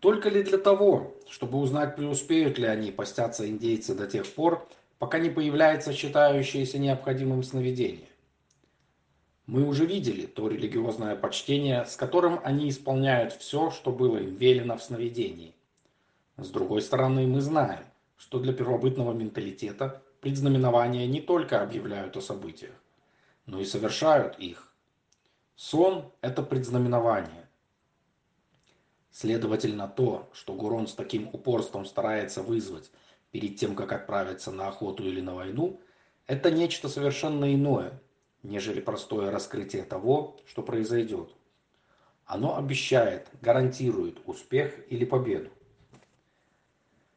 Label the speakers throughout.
Speaker 1: Только ли для того, чтобы узнать, преуспеют ли они постятся индейцы до тех пор, пока не появляется считающееся необходимым сновидение? Мы уже видели то религиозное почтение, с которым они исполняют все, что было им велено в сновидении. С другой стороны, мы знаем, что для первобытного менталитета предзнаменования не только объявляют о событиях, но и совершают их. Сон – это предзнаменование. Следовательно, то, что Гурон с таким упорством старается вызвать перед тем, как отправиться на охоту или на войну, это нечто совершенно иное, нежели простое раскрытие того, что произойдет. Оно обещает, гарантирует успех или победу.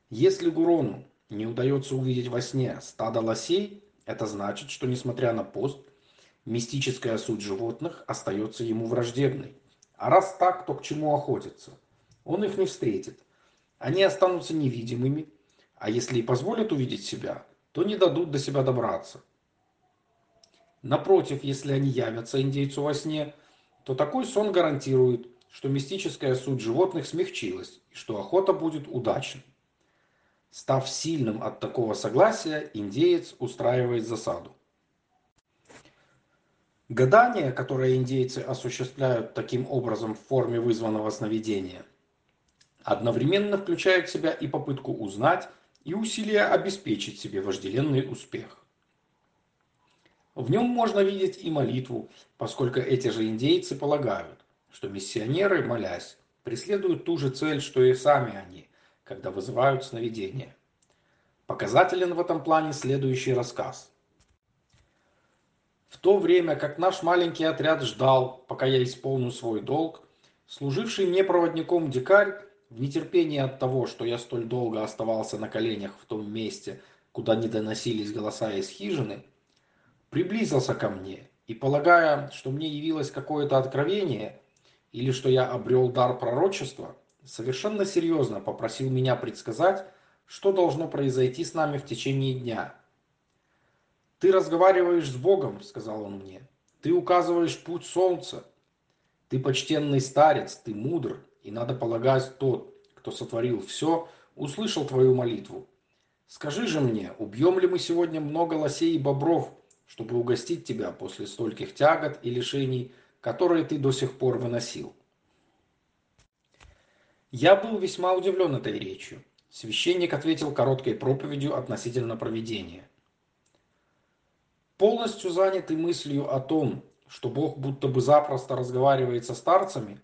Speaker 1: Если Гурону не удается увидеть во сне стадо лосей, это значит, что несмотря на пост, мистическая суть животных остается ему враждебной. А раз так, то к чему охотиться? Он их не встретит. Они останутся невидимыми, а если и позволят увидеть себя, то не дадут до себя добраться. Напротив, если они явятся индейцу во сне, то такой сон гарантирует, что мистическая суть животных смягчилась и что охота будет удачной. Став сильным от такого согласия, индеец устраивает засаду. Гадание, которое индейцы осуществляют таким образом в форме вызванного сновидения, одновременно включает в себя и попытку узнать, и усилия обеспечить себе вожделенный успех. В нем можно видеть и молитву, поскольку эти же индейцы полагают, что миссионеры, молясь, преследуют ту же цель, что и сами они, когда вызывают сновидения. Показателен в этом плане следующий рассказ. В то время, как наш маленький отряд ждал, пока я исполню свой долг, служивший мне проводником дикарь, в нетерпении от того, что я столь долго оставался на коленях в том месте, куда не доносились голоса из хижины, приблизился ко мне и, полагая, что мне явилось какое-то откровение или что я обрел дар пророчества, совершенно серьезно попросил меня предсказать, что должно произойти с нами в течение дня. «Ты разговариваешь с Богом», — сказал он мне. «Ты указываешь путь солнца. Ты почтенный старец, ты мудр, и надо полагать, тот, кто сотворил все, услышал твою молитву. Скажи же мне, убьем ли мы сегодня много лосей и бобров, чтобы угостить тебя после стольких тягот и лишений, которые ты до сих пор выносил?» Я был весьма удивлен этой речью. Священник ответил короткой проповедью относительно проведения. Полностью занятый мыслью о том, что Бог будто бы запросто разговаривает со старцами,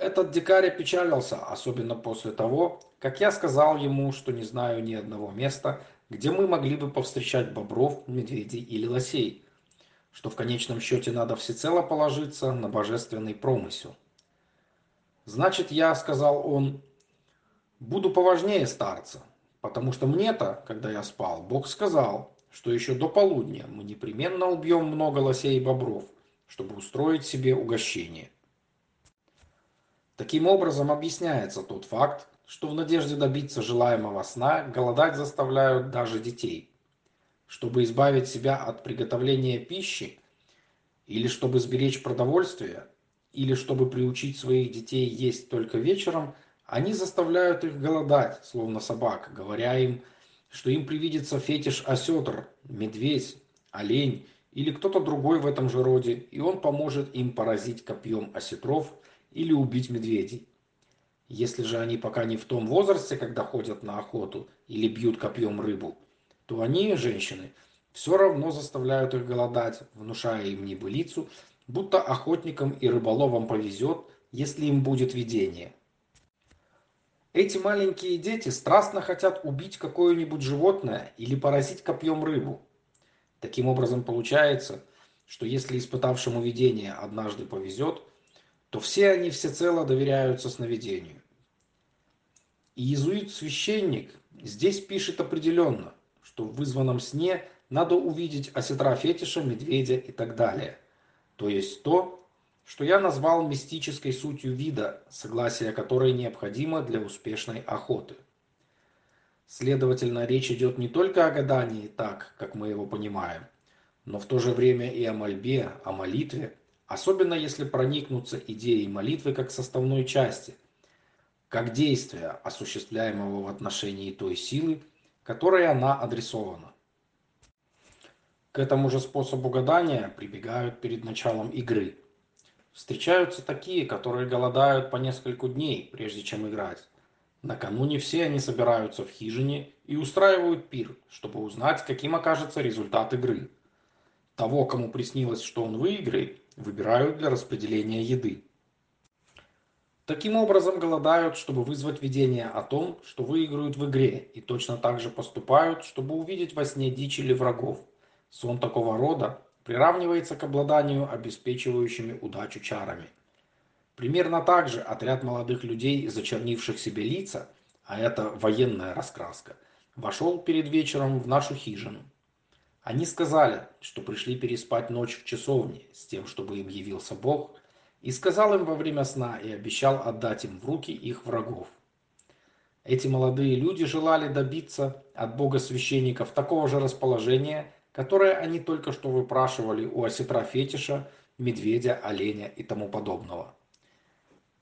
Speaker 1: этот дикарь опечалился, особенно после того, как я сказал ему, что не знаю ни одного места, где мы могли бы повстречать бобров, медведей или лосей, что в конечном счете надо всецело положиться на божественный промысел. Значит, я, сказал он, буду поважнее старца, потому что мне-то, когда я спал, Бог сказал, что еще до полудня мы непременно убьем много лосей и бобров, чтобы устроить себе угощение. Таким образом объясняется тот факт, что в надежде добиться желаемого сна голодать заставляют даже детей. Чтобы избавить себя от приготовления пищи, или чтобы сберечь продовольствие, или чтобы приучить своих детей есть только вечером, они заставляют их голодать, словно собак, говоря им, что им привидится фетиш осетр, медведь, олень или кто-то другой в этом же роде, и он поможет им поразить копьем осетров или убить медведей. Если же они пока не в том возрасте, когда ходят на охоту или бьют копьем рыбу, то они, женщины, все равно заставляют их голодать, внушая им небылицу, будто охотникам и рыболовам повезет, если им будет видение. Эти маленькие дети страстно хотят убить какое-нибудь животное или поразить копьем рыбу. Таким образом получается, что если испытавшему видение однажды повезет, то все они всецело доверяются сновидению. И иезуит-священник здесь пишет определенно, что в вызванном сне надо увидеть осетра фетиша, медведя и так далее – то есть то, что я назвал мистической сутью вида, согласие которой необходимо для успешной охоты. Следовательно, речь идет не только о гадании так, как мы его понимаем, но в то же время и о мольбе, о молитве, особенно если проникнуться идеей молитвы как составной части, как действия, осуществляемого в отношении той силы, которой она адресована. К этому же способу гадания прибегают перед началом игры. Встречаются такие, которые голодают по нескольку дней, прежде чем играть. Накануне все они собираются в хижине и устраивают пир, чтобы узнать, каким окажется результат игры. Того, кому приснилось, что он выиграет, выбирают для распределения еды. Таким образом голодают, чтобы вызвать видение о том, что выиграют в игре, и точно так же поступают, чтобы увидеть во сне дичь или врагов. Сон такого рода приравнивается к обладанию обеспечивающими удачу чарами. Примерно так же отряд молодых людей, зачернивших себе лица, а это военная раскраска, вошел перед вечером в нашу хижину. Они сказали, что пришли переспать ночь в часовне с тем, чтобы им явился Бог, и сказал им во время сна и обещал отдать им в руки их врагов. Эти молодые люди желали добиться от бога священников такого же расположения, которое они только что выпрашивали у осетра фетиша, медведя, оленя и тому подобного.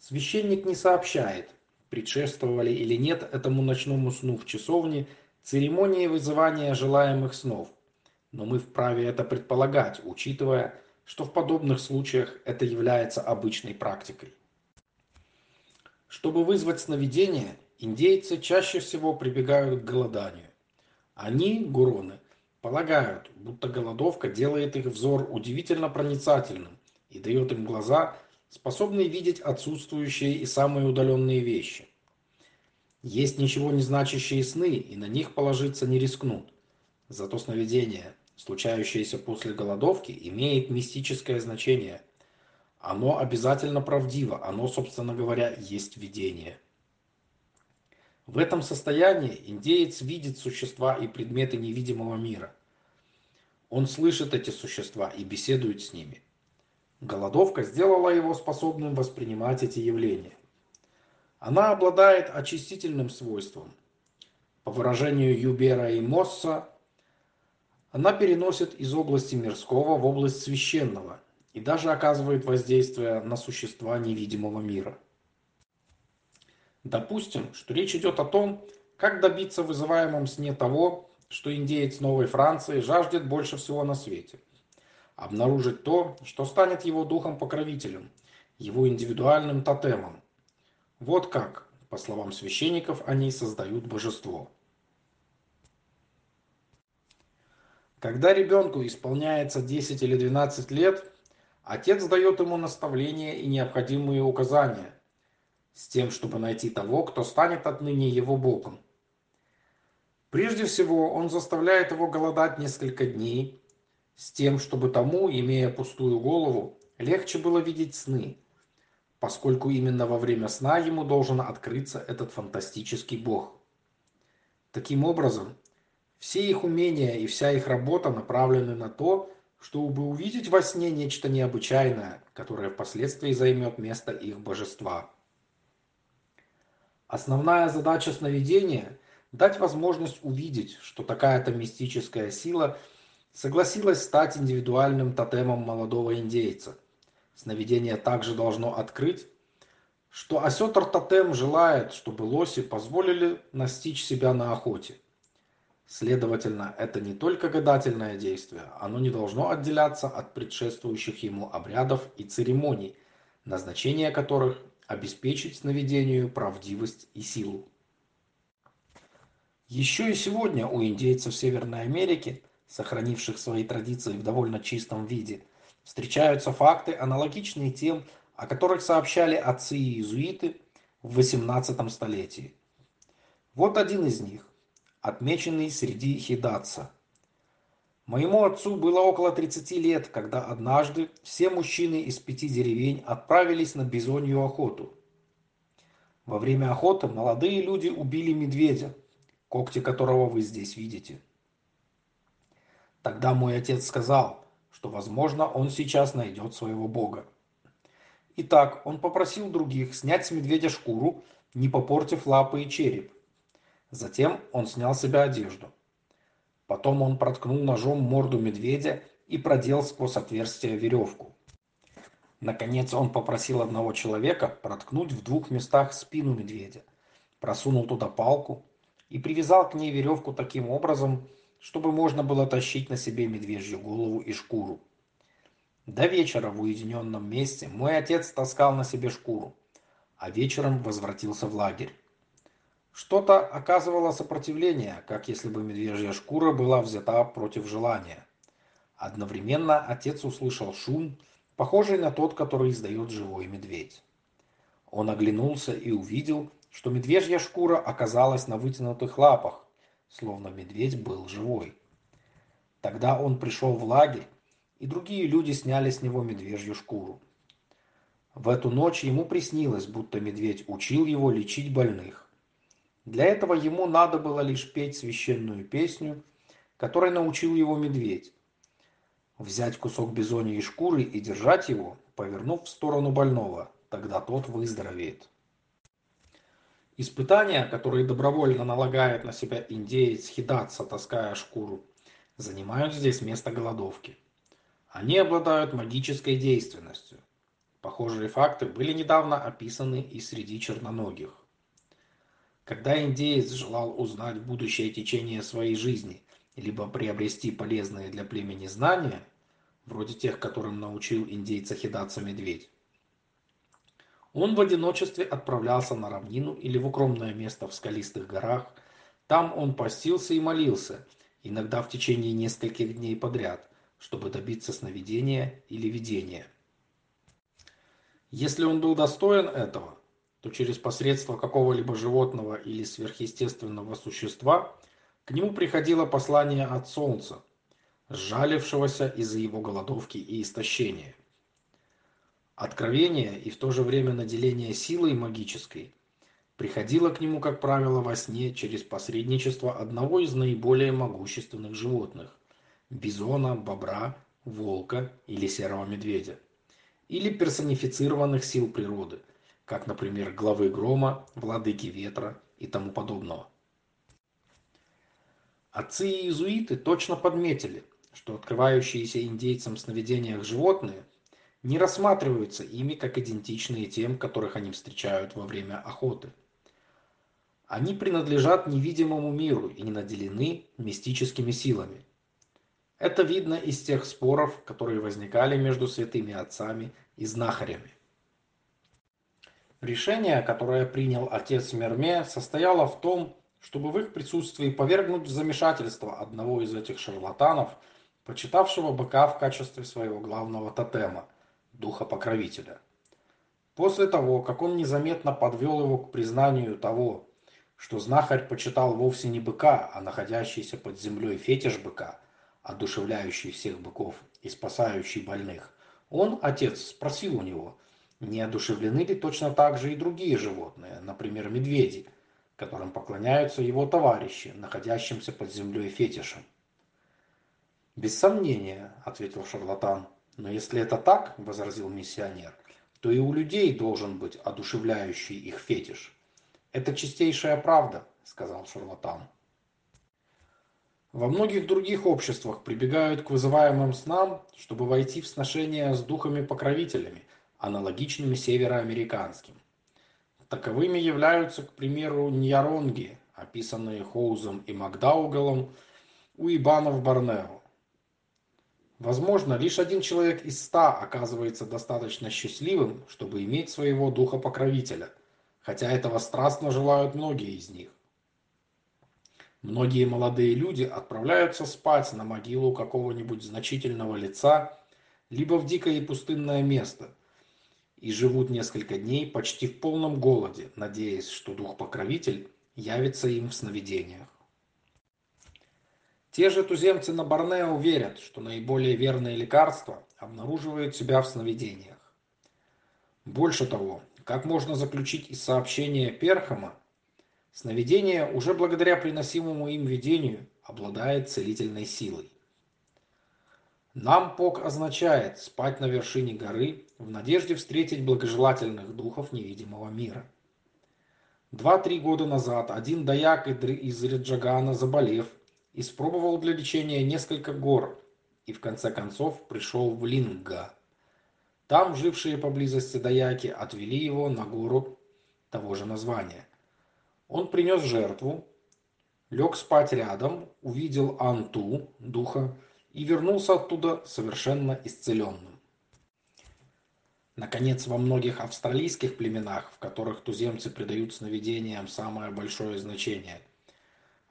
Speaker 1: Священник не сообщает, предшествовали или нет этому ночному сну в часовне церемонии вызывания желаемых снов, но мы вправе это предполагать, учитывая, что в подобных случаях это является обычной практикой. Чтобы вызвать сновидение, индейцы чаще всего прибегают к голоданию. Они, гуроны, Полагают, будто голодовка делает их взор удивительно проницательным и дает им глаза, способные видеть отсутствующие и самые удаленные вещи. Есть ничего не значащие сны, и на них положиться не рискнут. Зато сновидение, случающееся после голодовки, имеет мистическое значение. Оно обязательно правдиво, оно, собственно говоря, есть видение. В этом состоянии индеец видит существа и предметы невидимого мира. Он слышит эти существа и беседует с ними. Голодовка сделала его способным воспринимать эти явления. Она обладает очистительным свойством. По выражению Юбера и Мосса, она переносит из области мирского в область священного и даже оказывает воздействие на существа невидимого мира. Допустим, что речь идет о том, как добиться вызываемом сне того, что индеец Новой Франции жаждет больше всего на свете. Обнаружить то, что станет его духом-покровителем, его индивидуальным тотемом. Вот как, по словам священников, они создают божество. Когда ребенку исполняется 10 или 12 лет, отец дает ему наставления и необходимые указания, с тем, чтобы найти того, кто станет отныне его Богом. Прежде всего, он заставляет его голодать несколько дней, с тем, чтобы тому, имея пустую голову, легче было видеть сны, поскольку именно во время сна ему должен открыться этот фантастический Бог. Таким образом, все их умения и вся их работа направлены на то, чтобы увидеть во сне нечто необычайное, которое впоследствии займет место их божества. Основная задача сновидения – дать возможность увидеть, что такая-то мистическая сила согласилась стать индивидуальным тотемом молодого индейца. Сновидение также должно открыть, что осетр-тотем желает, чтобы лоси позволили настичь себя на охоте. Следовательно, это не только гадательное действие, оно не должно отделяться от предшествующих ему обрядов и церемоний, назначение которых обеспечить сновидению правдивость и силу. Еще и сегодня у индейцев Северной Америки, сохранивших свои традиции в довольно чистом виде, встречаются факты, аналогичные тем, о которых сообщали отцы и иезуиты в XVIII столетии. Вот один из них, отмеченный среди хидатса – Моему отцу было около 30 лет, когда однажды все мужчины из пяти деревень отправились на бизонью охоту. Во время охоты молодые люди убили медведя, когти которого вы здесь видите. Тогда мой отец сказал, что, возможно, он сейчас найдет своего бога. Итак, он попросил других снять с медведя шкуру, не попортив лапы и череп. Затем он снял с себя одежду. Потом он проткнул ножом морду медведя и продел сквозь отверстие веревку. Наконец он попросил одного человека проткнуть в двух местах спину медведя, просунул туда палку и привязал к ней веревку таким образом, чтобы можно было тащить на себе медвежью голову и шкуру. До вечера в уединенном месте мой отец таскал на себе шкуру, а вечером возвратился в лагерь. Что-то оказывало сопротивление, как если бы медвежья шкура была взята против желания. Одновременно отец услышал шум, похожий на тот, который издает живой медведь. Он оглянулся и увидел, что медвежья шкура оказалась на вытянутых лапах, словно медведь был живой. Тогда он пришел в лагерь и другие люди сняли с него медвежью шкуру. В эту ночь ему приснилось, будто медведь учил его лечить больных. Для этого ему надо было лишь петь священную песню, которой научил его медведь. Взять кусок бизоньей шкуры и держать его, повернув в сторону больного, тогда тот выздоровеет. Испытания, которые добровольно налагает на себя индеец Хидатса, таская шкуру, занимают здесь место голодовки. Они обладают магической действенностью. Похожие факты были недавно описаны и среди черноногих. Когда индеец желал узнать будущее течение своей жизни, либо приобрести полезные для племени знания, вроде тех, которым научил индейца хидаться медведь, он в одиночестве отправлялся на равнину или в укромное место в скалистых горах. Там он постился и молился, иногда в течение нескольких дней подряд, чтобы добиться сновидения или видения. Если он был достоин этого, то через посредство какого-либо животного или сверхъестественного существа к нему приходило послание от солнца, сжалившегося из-за его голодовки и истощения. Откровение и в то же время наделение силой магической приходило к нему, как правило, во сне через посредничество одного из наиболее могущественных животных бизона, бобра, волка или серого медведя, или персонифицированных сил природы, как, например, главы грома, владыки ветра и тому подобного. Отцы и иезуиты точно подметили, что открывающиеся индейцам сновидениях животные не рассматриваются ими как идентичные тем, которых они встречают во время охоты. Они принадлежат невидимому миру и не наделены мистическими силами. Это видно из тех споров, которые возникали между святыми отцами и знахарями. Решение, которое принял отец Мерме, состояло в том, чтобы в их присутствии повергнуть в замешательство одного из этих шарлатанов, почитавшего быка в качестве своего главного тотема, духа-покровителя. После того, как он незаметно подвел его к признанию того, что знахарь почитал вовсе не быка, а находящийся под землей фетиш быка – одушевляющий всех быков и спасающий больных, он, отец, спросил у него, не одушевлены ли точно так же и другие животные, например, медведи, которым поклоняются его товарищи, находящимся под землей фетишем. «Без сомнения», — ответил шарлатан, — «но если это так, — возразил миссионер, — то и у людей должен быть одушевляющий их фетиш». «Это чистейшая правда», — сказал шарлатан. Во многих других обществах прибегают к вызываемым снам, чтобы войти в сношение с духами-покровителями, аналогичными североамериканским. Таковыми являются, к примеру, ньяронги, описанные Хоузом и Макдаугалом у ибанов Борнео. Возможно, лишь один человек из ста оказывается достаточно счастливым, чтобы иметь своего духа-покровителя, хотя этого страстно желают многие из них. Многие молодые люди отправляются спать на могилу какого-нибудь значительного лица, либо в дикое и пустынное место, и живут несколько дней почти в полном голоде, надеясь, что дух-покровитель явится им в сновидениях. Те же туземцы на Борнео верят, что наиболее верные лекарства обнаруживают себя в сновидениях. Больше того, как можно заключить из сообщения Перхама, Сновидение, уже благодаря приносимому им видению, обладает целительной силой. Нампок означает спать на вершине горы в надежде встретить благожелательных духов невидимого мира. Два-три года назад один даяк из Реджагана, заболев, испробовал для лечения несколько гор и в конце концов пришел в Линга. Там жившие поблизости даяки отвели его на гору того же названия. Он принес жертву, лег спать рядом, увидел Анту, духа, и вернулся оттуда совершенно исцеленным. Наконец, во многих австралийских племенах, в которых туземцы придают сновидениям самое большое значение,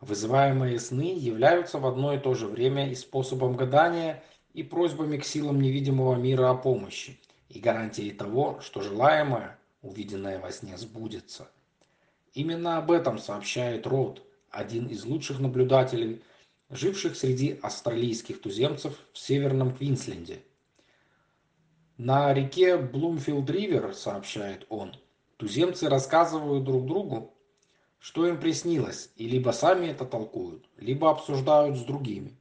Speaker 1: вызываемые сны являются в одно и то же время и способом гадания, и просьбами к силам невидимого мира о помощи, и гарантией того, что желаемое, увиденное во сне, сбудется. Именно об этом сообщает Рот, один из лучших наблюдателей, живших среди австралийских туземцев в Северном Квинсленде. На реке Блумфилд-Ривер, сообщает он, туземцы рассказывают друг другу, что им приснилось, и либо сами это толкуют, либо обсуждают с другими.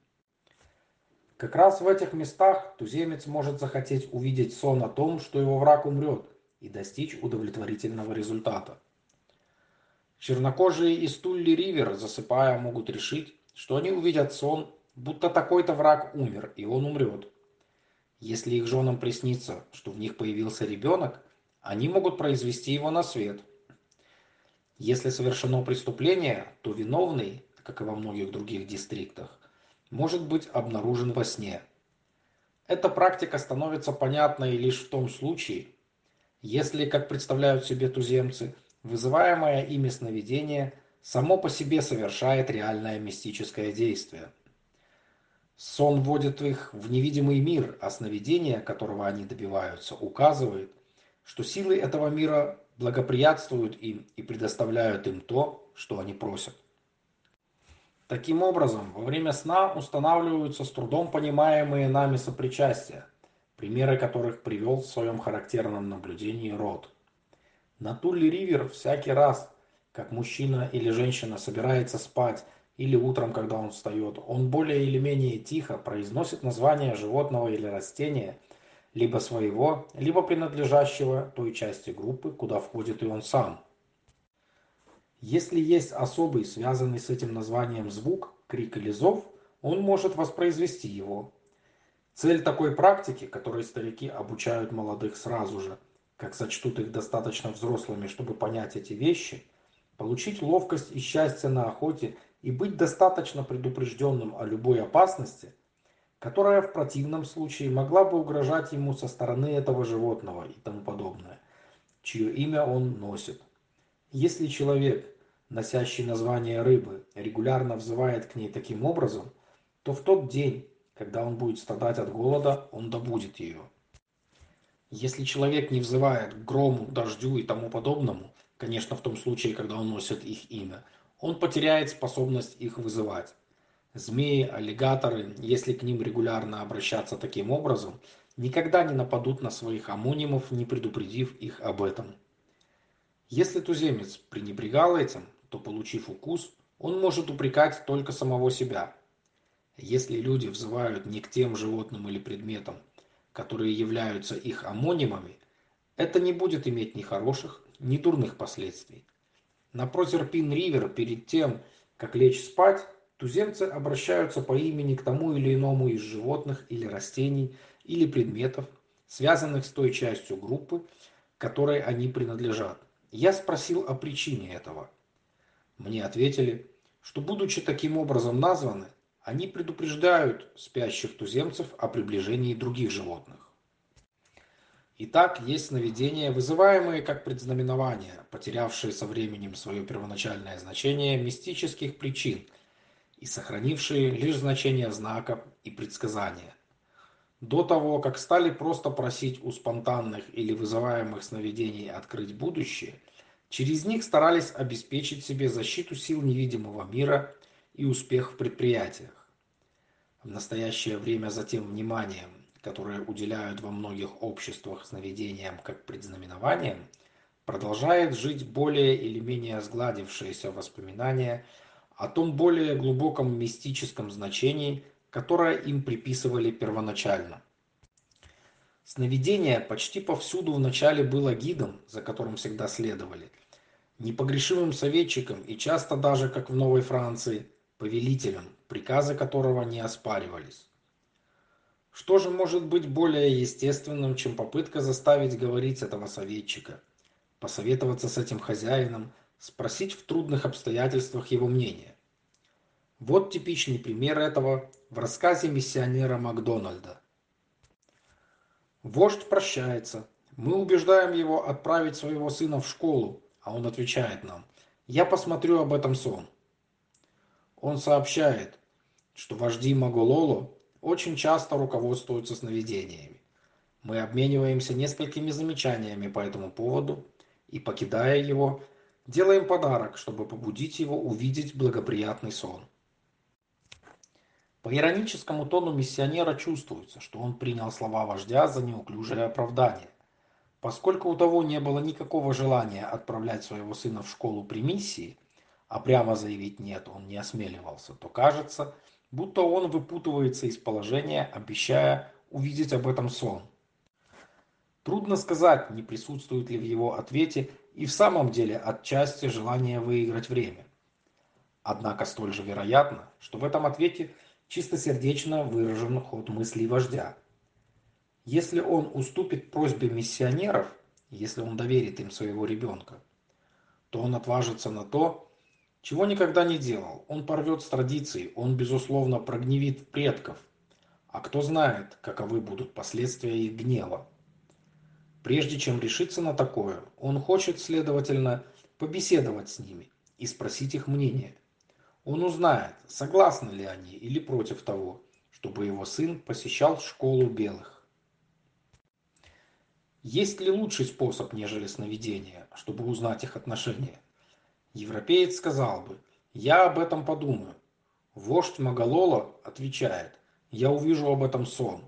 Speaker 1: Как раз в этих местах туземец может захотеть увидеть сон о том, что его враг умрет, и достичь удовлетворительного результата. Чернокожие из Тулли-Ривер, засыпая, могут решить, что они увидят сон, будто такой-то враг умер, и он умрет. Если их женам приснится, что в них появился ребенок, они могут произвести его на свет. Если совершено преступление, то виновный, как и во многих других дистриктах, может быть обнаружен во сне. Эта практика становится понятной лишь в том случае, если, как представляют себе туземцы, вызываемое ими сновидение само по себе совершает реальное мистическое действие. Сон вводит их в невидимый мир, а сновидение, которого они добиваются, указывает, что силы этого мира благоприятствуют им и предоставляют им то, что они просят. Таким образом, во время сна устанавливаются с трудом понимаемые нами сопричастия, примеры которых привел в своем характерном наблюдении Рот. На Тулли-Ривер всякий раз, как мужчина или женщина собирается спать или утром, когда он встает, он более или менее тихо произносит название животного или растения, либо своего, либо принадлежащего той части группы, куда входит и он сам – если есть особый, связанный с этим названием звук, крик или зов, он может воспроизвести его. Цель такой практики, которой старики обучают молодых сразу же, как сочтут их достаточно взрослыми, чтобы понять эти вещи, получить ловкость и счастье на охоте и быть достаточно предупрежденным о любой опасности, которая в противном случае могла бы угрожать ему со стороны этого животного и тому подобное, чье имя он носит. Если человек, носящий название рыбы, регулярно взывает к ней таким образом, то в тот день, когда он будет страдать от голода, он добудет ее. Если человек не взывает к грому, дождю и тому подобному, конечно, в том случае, когда он носит их имя, он потеряет способность их вызывать. Змеи, аллигаторы, если к ним регулярно обращаться таким образом, никогда не нападут на своих амонимов, не предупредив их об этом. Если туземец пренебрегал этим, то, получив укус, он может упрекать только самого себя. Если люди взывают не к тем животным или предметам, которые являются их амонимами, это не будет иметь ни хороших, ни дурных последствий. На Прозерпин-Ривер перед тем, как лечь спать, туземцы обращаются по имени к тому или иному из животных или растений или предметов, связанных с той частью группы, которой они принадлежат. Я спросил о причине этого. Мне ответили, что будучи таким образом названы, они предупреждают спящих туземцев о приближении других животных. Итак, есть сновидения, вызываемые как предзнаменования, потерявшие со временем свое первоначальное значение мистических причин и сохранившие лишь значение знака и предсказания. До того, как стали просто просить у спонтанных или вызываемых сновидений открыть будущее, через них старались обеспечить себе защиту сил невидимого мира и успех в предприятиях. В настоящее время за тем вниманием, которое уделяют во многих обществах сновидениям как предзнаменованиям, продолжает жить более или менее сгладившееся воспоминание о том более глубоком мистическом значении, которое им приписывали первоначально. Сновидение почти повсюду вначале было гидом, за которым всегда следовали, непогрешимым советчиком и часто даже, как в Новой Франции, повелителем, приказы которого не оспаривались. Что же может быть более естественным, чем попытка заставить говорить этого советчика, посоветоваться с этим хозяином, спросить в трудных обстоятельствах его мнения? Вот типичный пример этого в рассказе миссионера Макдональда. Вождь прощается. Мы убеждаем его отправить своего сына в школу, а он отвечает нам, я посмотрю об этом сон. Он сообщает, что вожди Магололо очень часто руководствуются сновидениями. Мы обмениваемся несколькими замечаниями по этому поводу и, покидая его, делаем подарок, чтобы побудить его увидеть благоприятный сон. По ироническому тону миссионера чувствуется, что он принял слова вождя за неуклюжее оправдание. Поскольку у того не было никакого желания отправлять своего сына в школу при миссии, а прямо заявить «нет» он не осмеливался, то кажется, будто он выпутывается из положения, обещая увидеть об этом сон. Трудно сказать, не присутствует ли в его ответе и в самом деле отчасти желание выиграть время. Однако столь же вероятно, что в этом ответе чистосердечно выражен ход мыслей вождя. Если он уступит просьбе миссионеров, если он доверит им своего ребенка, то он отважится на то, чего никогда не делал. Он порвет с традицией, он, безусловно, прогневит предков. А кто знает, каковы будут последствия их гнева. Прежде чем решиться на такое, он хочет, следовательно, побеседовать с ними и спросить их мнение. Он узнает, согласны ли они или против того, чтобы его сын посещал школу белых. Есть ли лучший способ, нежели сновидения, чтобы узнать их отношения? Европеец сказал бы, я об этом подумаю. Вождь Магалола отвечает, я увижу об этом сон.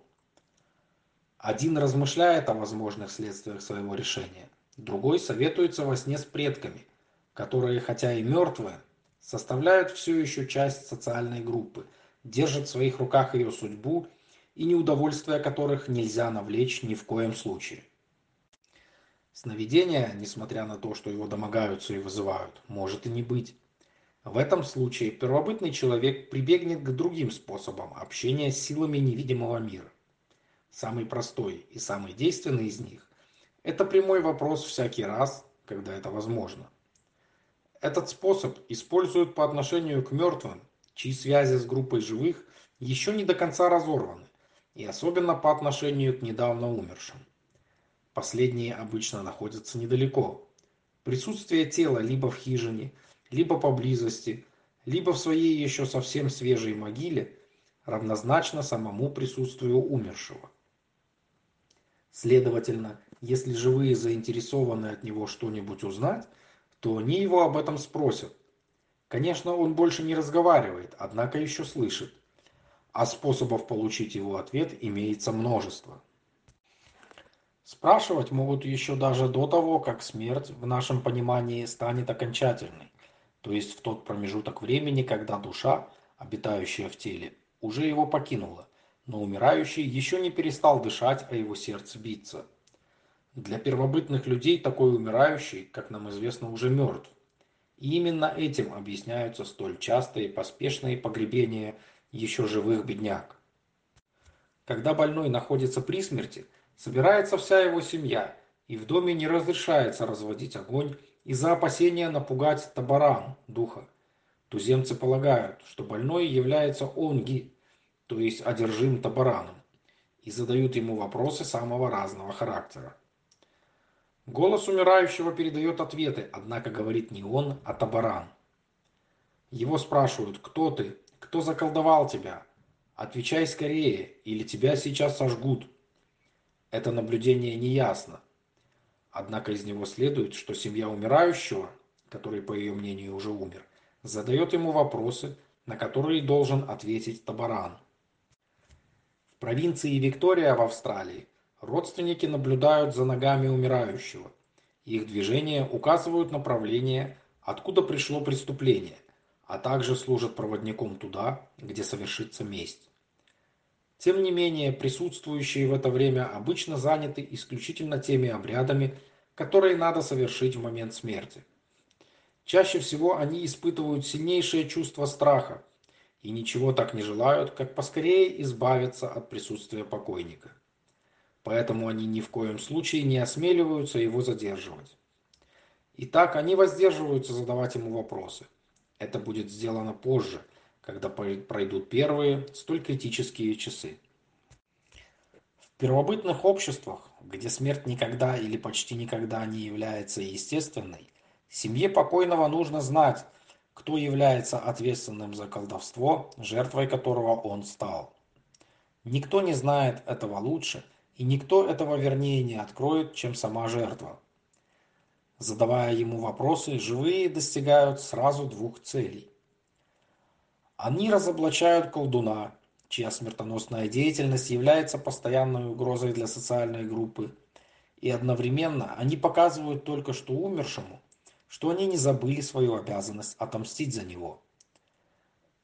Speaker 1: Один размышляет о возможных следствиях своего решения, другой советуется во сне с предками, которые, хотя и мертвые, составляют все еще часть социальной группы, держат в своих руках ее судьбу и неудовольствия которых нельзя навлечь ни в коем случае. Сновидения, несмотря на то, что его домогаются и вызывают, может и не быть. В этом случае первобытный человек прибегнет к другим способам общения с силами невидимого мира. Самый простой и самый действенный из них – это прямой вопрос всякий раз, когда это возможно. Этот способ используют по отношению к мертвым, чьи связи с группой живых еще не до конца разорваны, и особенно по отношению к недавно умершим. Последние обычно находятся недалеко. Присутствие тела либо в хижине, либо поблизости, либо в своей еще совсем свежей могиле равнозначно самому присутствию умершего. Следовательно, если живые заинтересованы от него что-нибудь узнать, то они его об этом спросят. Конечно, он больше не разговаривает, однако еще слышит. А способов получить его ответ имеется множество. Спрашивать могут еще даже до того, как смерть в нашем понимании станет окончательной, то есть в тот промежуток времени, когда душа, обитающая в теле, уже его покинула, но умирающий еще не перестал дышать, а его сердце биться. Для первобытных людей такой умирающий, как нам известно, уже мертв. И именно этим объясняются столь частые поспешные погребения еще живых бедняк. Когда больной находится при смерти – Собирается вся его семья, и в доме не разрешается разводить огонь из-за опасения напугать табаран, духа. Туземцы полагают, что больной является онги, то есть одержим табараном, и задают ему вопросы самого разного характера. Голос умирающего передает ответы, однако говорит не он, а табаран. Его спрашивают, кто ты, кто заколдовал тебя? Отвечай скорее, или тебя сейчас сожгут. Это наблюдение неясно. Однако из него следует, что семья умирающего, который, по ее мнению, уже умер, задает ему вопросы, на которые должен ответить Табаран. В провинции Виктория в Австралии родственники наблюдают за ногами умирающего. Их движения указывают направление, откуда пришло преступление, а также служат проводником туда, где совершится месть. Тем не менее, присутствующие в это время обычно заняты исключительно теми обрядами, которые надо совершить в момент смерти. Чаще всего они испытывают сильнейшее чувство страха, и ничего так не желают, как поскорее избавиться от присутствия покойника. Поэтому они ни в коем случае не осмеливаются его задерживать. Итак, они воздерживаются задавать ему вопросы. Это будет сделано позже, когда пройдут первые, столь критические часы. В первобытных обществах, где смерть никогда или почти никогда не является естественной, семье покойного нужно знать, кто является ответственным за колдовство, жертвой которого он стал. Никто не знает этого лучше, и никто этого вернее не откроет, чем сама жертва. Задавая ему вопросы, живые достигают сразу двух целей. Они разоблачают колдуна, чья смертоносная деятельность является постоянной угрозой для социальной группы, и одновременно они показывают только что умершему, что они не забыли свою обязанность отомстить за него.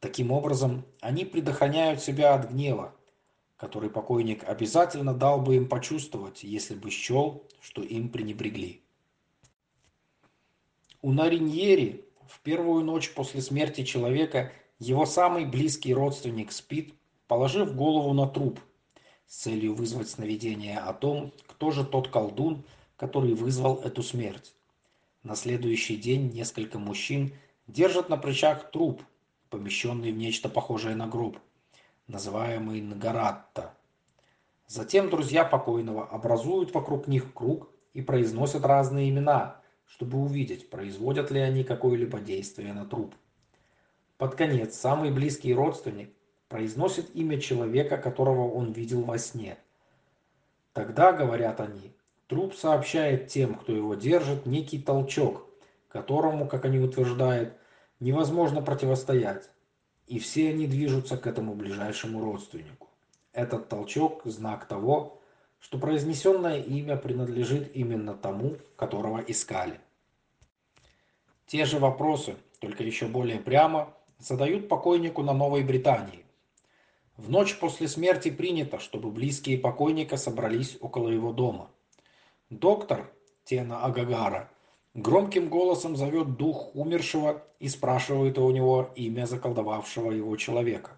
Speaker 1: Таким образом, они предохраняют себя от гнева, который покойник обязательно дал бы им почувствовать, если бы счел, что им пренебрегли. У Нариньери в первую ночь после смерти человека его самый близкий родственник спит, положив голову на труп, с целью вызвать сновидение о том, кто же тот колдун, который вызвал эту смерть. На следующий день несколько мужчин держат на плечах труп, помещенный в нечто похожее на гроб, называемый Нгаратта. Затем друзья покойного образуют вокруг них круг и произносят разные имена, чтобы увидеть, производят ли они какое-либо действие на труп. Под конец самый близкий родственник произносит имя человека, которого он видел во сне. Тогда, говорят они, Труп сообщает тем, кто его держит, некий толчок, которому, как они утверждают, невозможно противостоять. И все они движутся к этому ближайшему родственнику. Этот толчок – знак того, что произнесенное имя принадлежит именно тому, которого искали. Те же вопросы, только еще более прямо, задают покойнику на Новой Британии. В ночь после смерти принято, чтобы близкие покойника собрались около его дома. Доктор Тена Агагара громким голосом зовет дух умершего и спрашивает у него имя заколдовавшего его человека.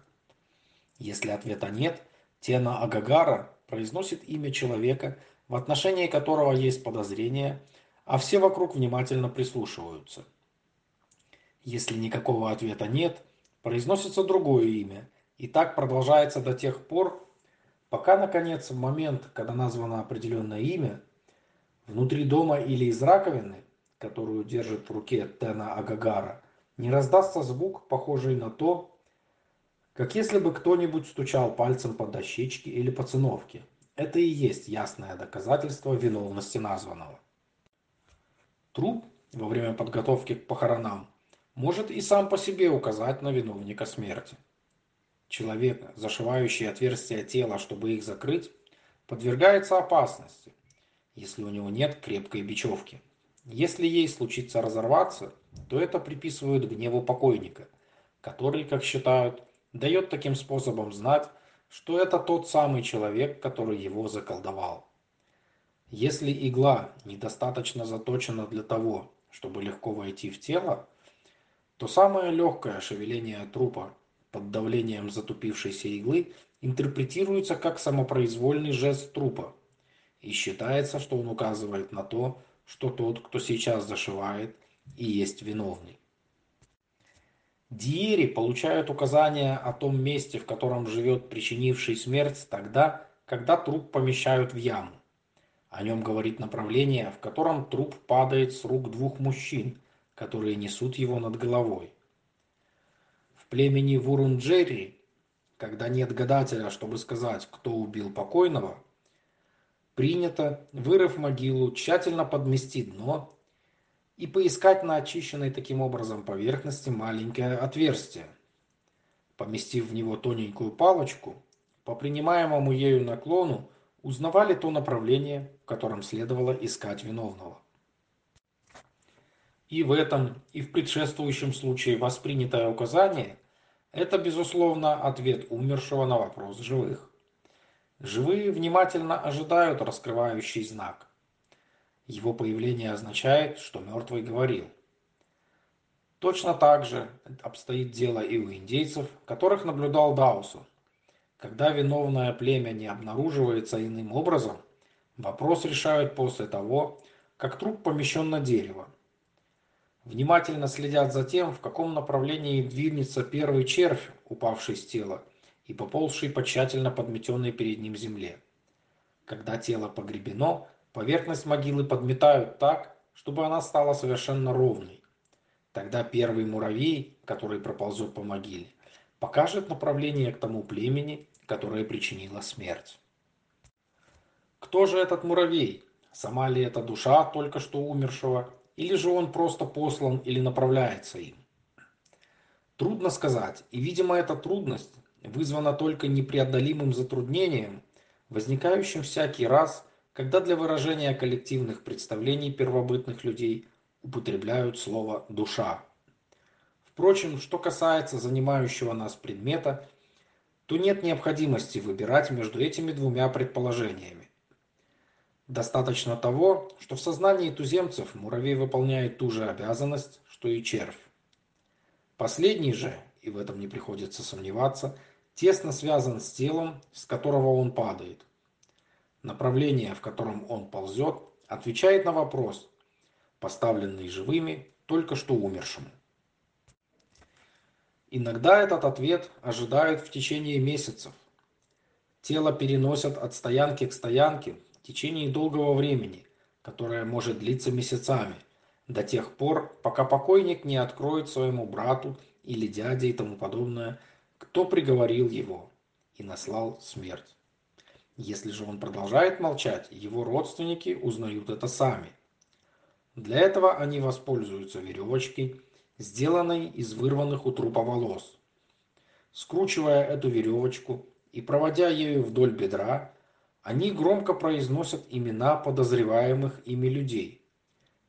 Speaker 1: Если ответа нет, Тена Агагара произносит имя человека, в отношении которого есть подозрение, а все вокруг внимательно прислушиваются. Если никакого ответа нет, произносится другое имя, и так продолжается до тех пор, пока, наконец, в момент, когда названо определенное имя, Внутри дома или из раковины, которую держит в руке Тена Агагара, не раздастся звук, похожий на то, как если бы кто-нибудь стучал пальцем по дощечке или по циновке. Это и есть ясное доказательство виновности названного. Труп во время подготовки к похоронам может и сам по себе указать на виновника смерти. Человек, зашивающий отверстия тела, чтобы их закрыть, подвергается опасности, если у него нет крепкой бечевки. Если ей случится разорваться, то это приписывают гневу покойника, который, как считают, дает таким способом знать, что это тот самый человек, который его заколдовал. Если игла недостаточно заточена для того, чтобы легко войти в тело, то самое легкое шевеление трупа под давлением затупившейся иглы интерпретируется как самопроизвольный жест трупа, и считается, что он указывает на то, что тот, кто сейчас зашивает, и есть виновный. Диери получают указания о том месте, в котором живет причинивший смерть тогда, когда труп помещают в яму. О нем говорит направление, в котором труп падает с рук двух мужчин, которые несут его над головой. В племени Вурунджери, когда нет гадателя, чтобы сказать, кто убил покойного, принято, вырыв могилу, тщательно подмести дно и поискать на очищенной таким образом поверхности маленькое отверстие. Поместив в него тоненькую палочку, по принимаемому ею наклону узнавали то направление, в котором следовало искать виновного. И в этом, и в предшествующем случае воспринятое указание – это, безусловно, ответ умершего на вопрос живых. Живые внимательно ожидают раскрывающий знак. Его появление означает, что мертвый говорил. Точно так же обстоит дело и у индейцев, которых наблюдал Даусон. Когда виновное племя не обнаруживается иным образом, вопрос решают после того, как труп помещен на дерево. Внимательно следят за тем, в каком направлении двинется первый червь, упавший с тела, и поползший по тщательно подметенной перед ним земле. Когда тело погребено, поверхность могилы подметают так, чтобы она стала совершенно ровной. Тогда первый муравей, который проползет по могиле, покажет направление к тому племени, которое причинило смерть. Кто же этот муравей? Сама ли это душа только что умершего, или же он просто послан или направляется им? Трудно сказать, и, видимо, эта трудность вызвана только непреодолимым затруднением, возникающим всякий раз, когда для выражения коллективных представлений первобытных людей употребляют слово «душа». Впрочем, что касается занимающего нас предмета, то нет необходимости выбирать между этими двумя предположениями. Достаточно того, что в сознании туземцев муравей выполняет ту же обязанность, что и червь. Последний же, и в этом не приходится сомневаться, тесно связан с телом, с которого он падает. Направление, в котором он ползет, отвечает на вопрос, поставленный живыми, только что умершему. Иногда этот ответ ожидают в течение месяцев. Тело переносят от стоянки к стоянке течение долгого времени, которое может длиться месяцами, до тех пор, пока покойник не откроет своему брату или дяде и тому подобное, кто приговорил его и наслал смерть. Если же он продолжает молчать, его родственники узнают это сами. Для этого они воспользуются веревочкой, сделанной из вырванных у трупа волос. Скручивая эту веревочку и проводя ею вдоль бедра, они громко произносят имена подозреваемых ими людей.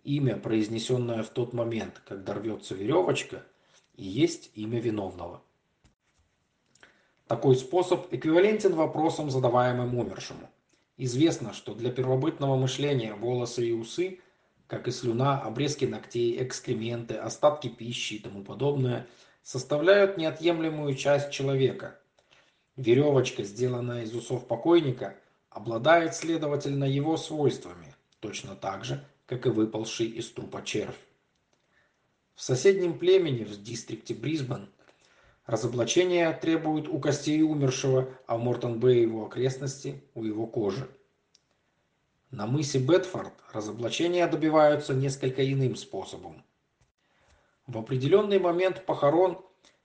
Speaker 1: Имя, произнесенное в тот момент, когда рвется веревочка, и есть имя виновного. Такой способ эквивалентен вопросам, задаваемым умершему. Известно, что для первобытного мышления волосы и усы, как и слюна, обрезки ногтей, экскременты, остатки пищи и тому подобное, составляют неотъемлемую часть человека. Веревочка, сделанная из усов покойника, обладает, следовательно, его свойствами, точно так же, как и выпалший из трупа червь. В соседнем племени в дистрикте Брисбен Разоблачение требуют у костей умершего, а в Мортон-Бэй его окрестности – у его кожи. На мысе Бетфорд разоблачения добиваются несколько иным способом. В определенный момент похорон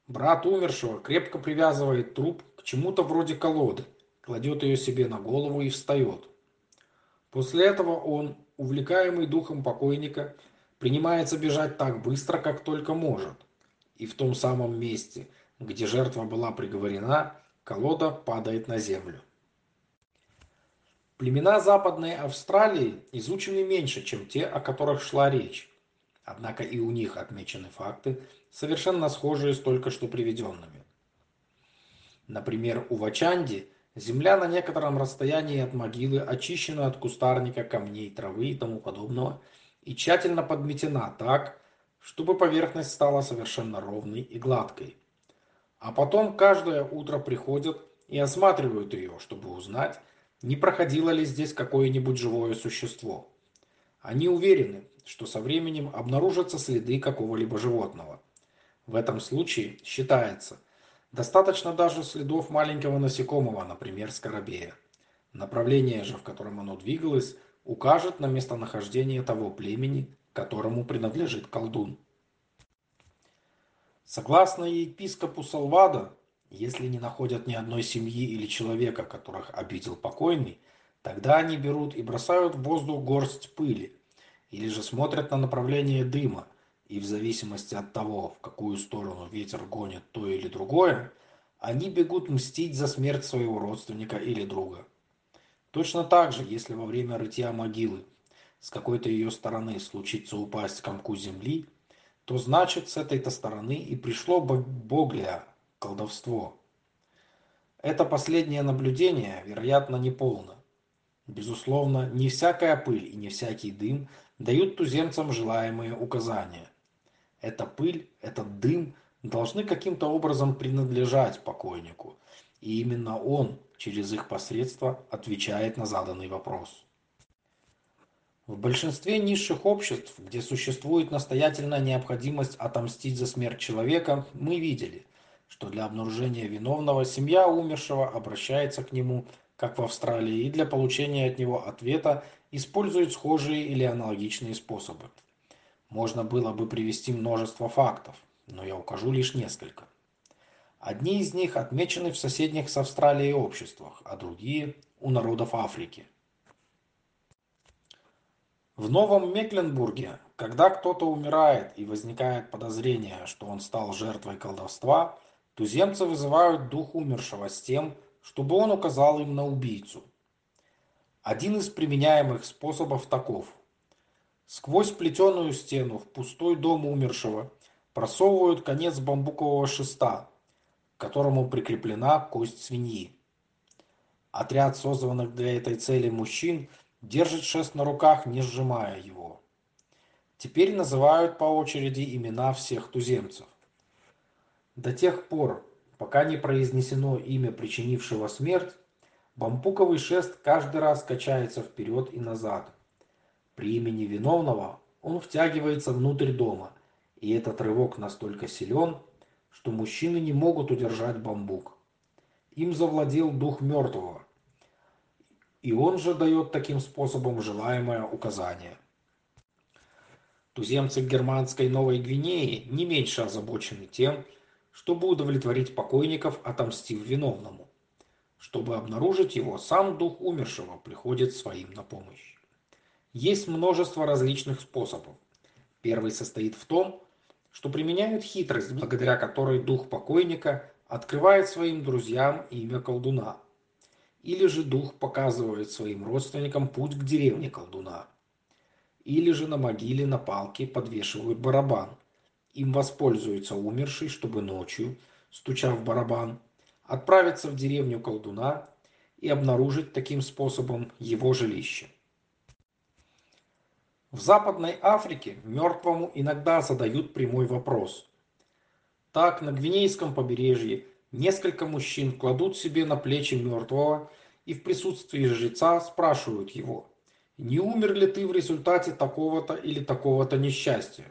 Speaker 1: брат умершего крепко привязывает труп к чему-то вроде колоды, кладет ее себе на голову и встает. После этого он, увлекаемый духом покойника, принимается бежать так быстро, как только может. И в том самом месте – где жертва была приговорена, колода падает на землю. Племена Западной Австралии изучены меньше, чем те, о которых шла речь. Однако и у них отмечены факты, совершенно схожие с только что приведенными. Например, у Вачанди земля на некотором расстоянии от могилы очищена от кустарника, камней, травы и тому подобного и тщательно подметена так, чтобы поверхность стала совершенно ровной и гладкой. А потом каждое утро приходят и осматривают ее, чтобы узнать, не проходило ли здесь какое-нибудь живое существо. Они уверены, что со временем обнаружатся следы какого-либо животного. В этом случае, считается, достаточно даже следов маленького насекомого, например, скоробея. Направление же, в котором оно двигалось, укажет на местонахождение того племени, которому принадлежит колдун. Согласно епископу Салвадо, если не находят ни одной семьи или человека, которых обидел покойный, тогда они берут и бросают в воздух горсть пыли, или же смотрят на направление дыма, и в зависимости от того, в какую сторону ветер гонит то или другое, они бегут мстить за смерть своего родственника или друга. Точно так же, если во время рытья могилы с какой-то ее стороны случится упасть комку земли, то значит с этой-то стороны и пришло Боглия, колдовство. Это последнее наблюдение, вероятно, неполно. Безусловно, не всякая пыль и не всякий дым дают туземцам желаемые указания. Эта пыль, этот дым должны каким-то образом принадлежать покойнику, и именно он через их посредство отвечает на заданный вопрос. В большинстве низших обществ, где существует настоятельная необходимость отомстить за смерть человека, мы видели, что для обнаружения виновного семья умершего обращается к нему, как в Австралии, и для получения от него ответа использует схожие или аналогичные способы. Можно было бы привести множество фактов, но я укажу лишь несколько. Одни из них отмечены в соседних с Австралией обществах, а другие – у народов Африки. В Новом Мекленбурге, когда кто-то умирает и возникает подозрение, что он стал жертвой колдовства, туземцы вызывают дух умершего с тем, чтобы он указал им на убийцу. Один из применяемых способов таков. Сквозь плетеную стену в пустой дом умершего просовывают конец бамбукового шеста, к которому прикреплена кость свиньи. Отряд созванных для этой цели мужчин – держит шест на руках, не сжимая его. Теперь называют по очереди имена всех туземцев. До тех пор, пока не произнесено имя причинившего смерть, бамбуковый шест каждый раз качается вперед и назад. При имени виновного он втягивается внутрь дома, и этот рывок настолько силен, что мужчины не могут удержать бамбук. Им завладел дух мертвого, и он же дает таким способом желаемое указание. Туземцы германской Новой Гвинеи не меньше озабочены тем, чтобы удовлетворить покойников, отомстив виновному. Чтобы обнаружить его, сам дух умершего приходит своим на помощь. Есть множество различных способов. Первый состоит в том, что применяют хитрость, благодаря которой дух покойника открывает своим друзьям имя колдуна – или же дух показывает своим родственникам путь к деревне колдуна. Или же на могиле на палке подвешивают барабан. Им воспользуется умерший, чтобы ночью, стуча в барабан, отправиться в деревню колдуна и обнаружить таким способом его жилище. В Западной Африке мертвому иногда задают прямой вопрос. Так, на Гвинейском побережье Несколько мужчин кладут себе на плечи мертвого и в присутствии жреца спрашивают его, не умер ли ты в результате такого-то или такого-то несчастья.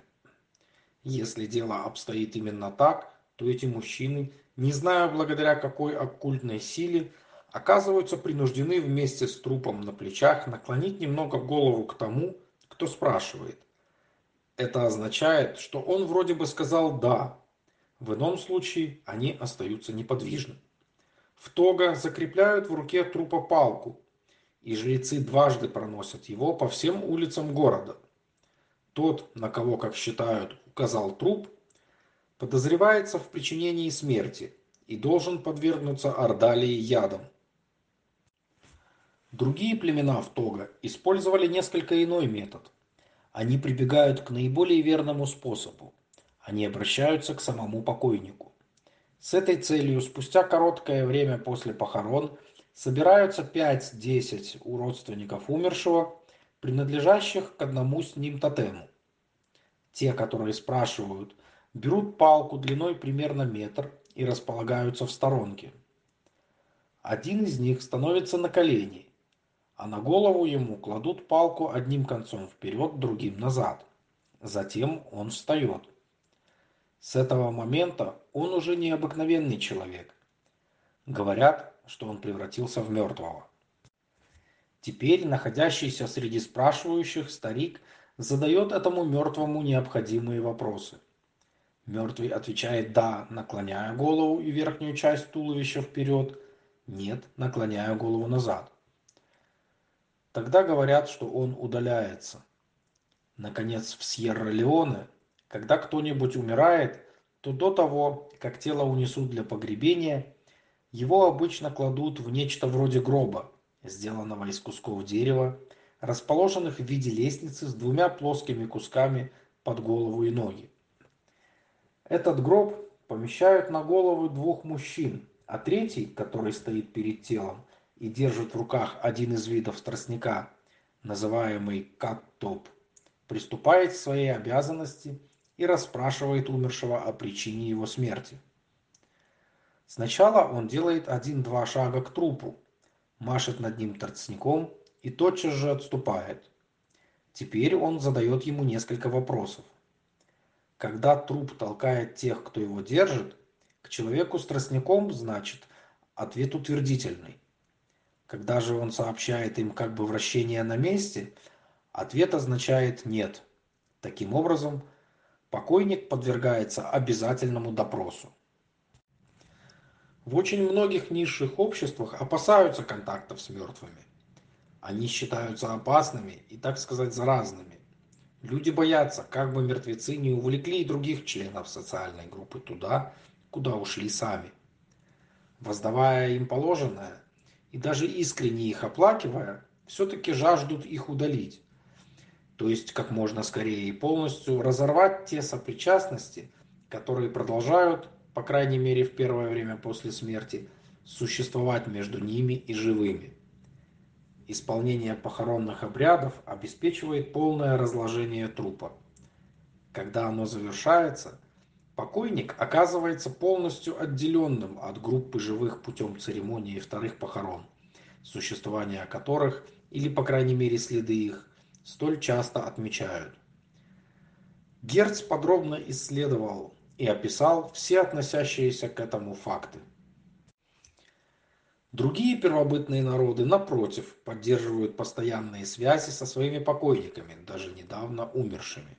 Speaker 1: Если дело обстоит именно так, то эти мужчины, не зная благодаря какой оккультной силе, оказываются принуждены вместе с трупом на плечах наклонить немного голову к тому, кто спрашивает. Это означает, что он вроде бы сказал «да», в ином случае они остаются неподвижны. В тога закрепляют в руке трупа палку, и жрецы дважды проносят его по всем улицам города. Тот, на кого, как считают, указал труп, подозревается в причинении смерти и должен подвергнуться ордалии ядом. Другие племена в Тога использовали несколько иной метод. Они прибегают к наиболее верному способу они обращаются к самому покойнику. С этой целью спустя короткое время после похорон собираются 5-10 у родственников умершего, принадлежащих к одному с ним тотему. Те, которые спрашивают, берут палку длиной примерно метр и располагаются в сторонке. Один из них становится на колени, а на голову ему кладут палку одним концом вперед, другим назад. Затем он встает. С этого момента он уже не обыкновенный человек. Говорят, что он превратился в мертвого. Теперь находящийся среди спрашивающих старик задает этому мертвому необходимые вопросы. Мертвый отвечает «да», наклоняя голову и верхнюю часть туловища вперед, «нет», наклоняя голову назад. Тогда говорят, что он удаляется. Наконец, в Сьерра-Леоне когда кто-нибудь умирает, то до того, как тело унесут для погребения, его обычно кладут в нечто вроде гроба, сделанного из кусков дерева, расположенных в виде лестницы с двумя плоскими кусками под голову и ноги. Этот гроб помещают на голову двух мужчин, а третий, который стоит перед телом и держит в руках один из видов тростника, называемый каттоп, приступает к своей обязанности – и расспрашивает умершего о причине его смерти. Сначала он делает один-два шага к трупу, машет над ним торцником и тотчас же отступает. Теперь он задает ему несколько вопросов. Когда труп толкает тех, кто его держит, к человеку с тростником, значит, ответ утвердительный. Когда же он сообщает им как бы вращение на месте, ответ означает «нет». Таким образом, покойник подвергается обязательному допросу. В очень многих низших обществах опасаются контактов с мертвыми. Они считаются опасными и, так сказать, заразными. Люди боятся, как бы мертвецы не увлекли других членов социальной группы туда, куда ушли сами. Воздавая им положенное и даже искренне их оплакивая, все-таки жаждут их удалить. То есть как можно скорее и полностью разорвать те сопричастности, которые продолжают по крайней мере в первое время после смерти, существовать между ними и живыми. Исполнение похоронных обрядов обеспечивает полное разложение трупа. Когда оно завершается, покойник оказывается полностью отделенным от группы живых путем церемонии вторых похорон, существование которых, или по крайней мере следы их, столь часто отмечают. Герц подробно исследовал и описал все относящиеся к этому факты. Другие первобытные народы, напротив, поддерживают постоянные связи со своими покойниками, даже недавно умершими.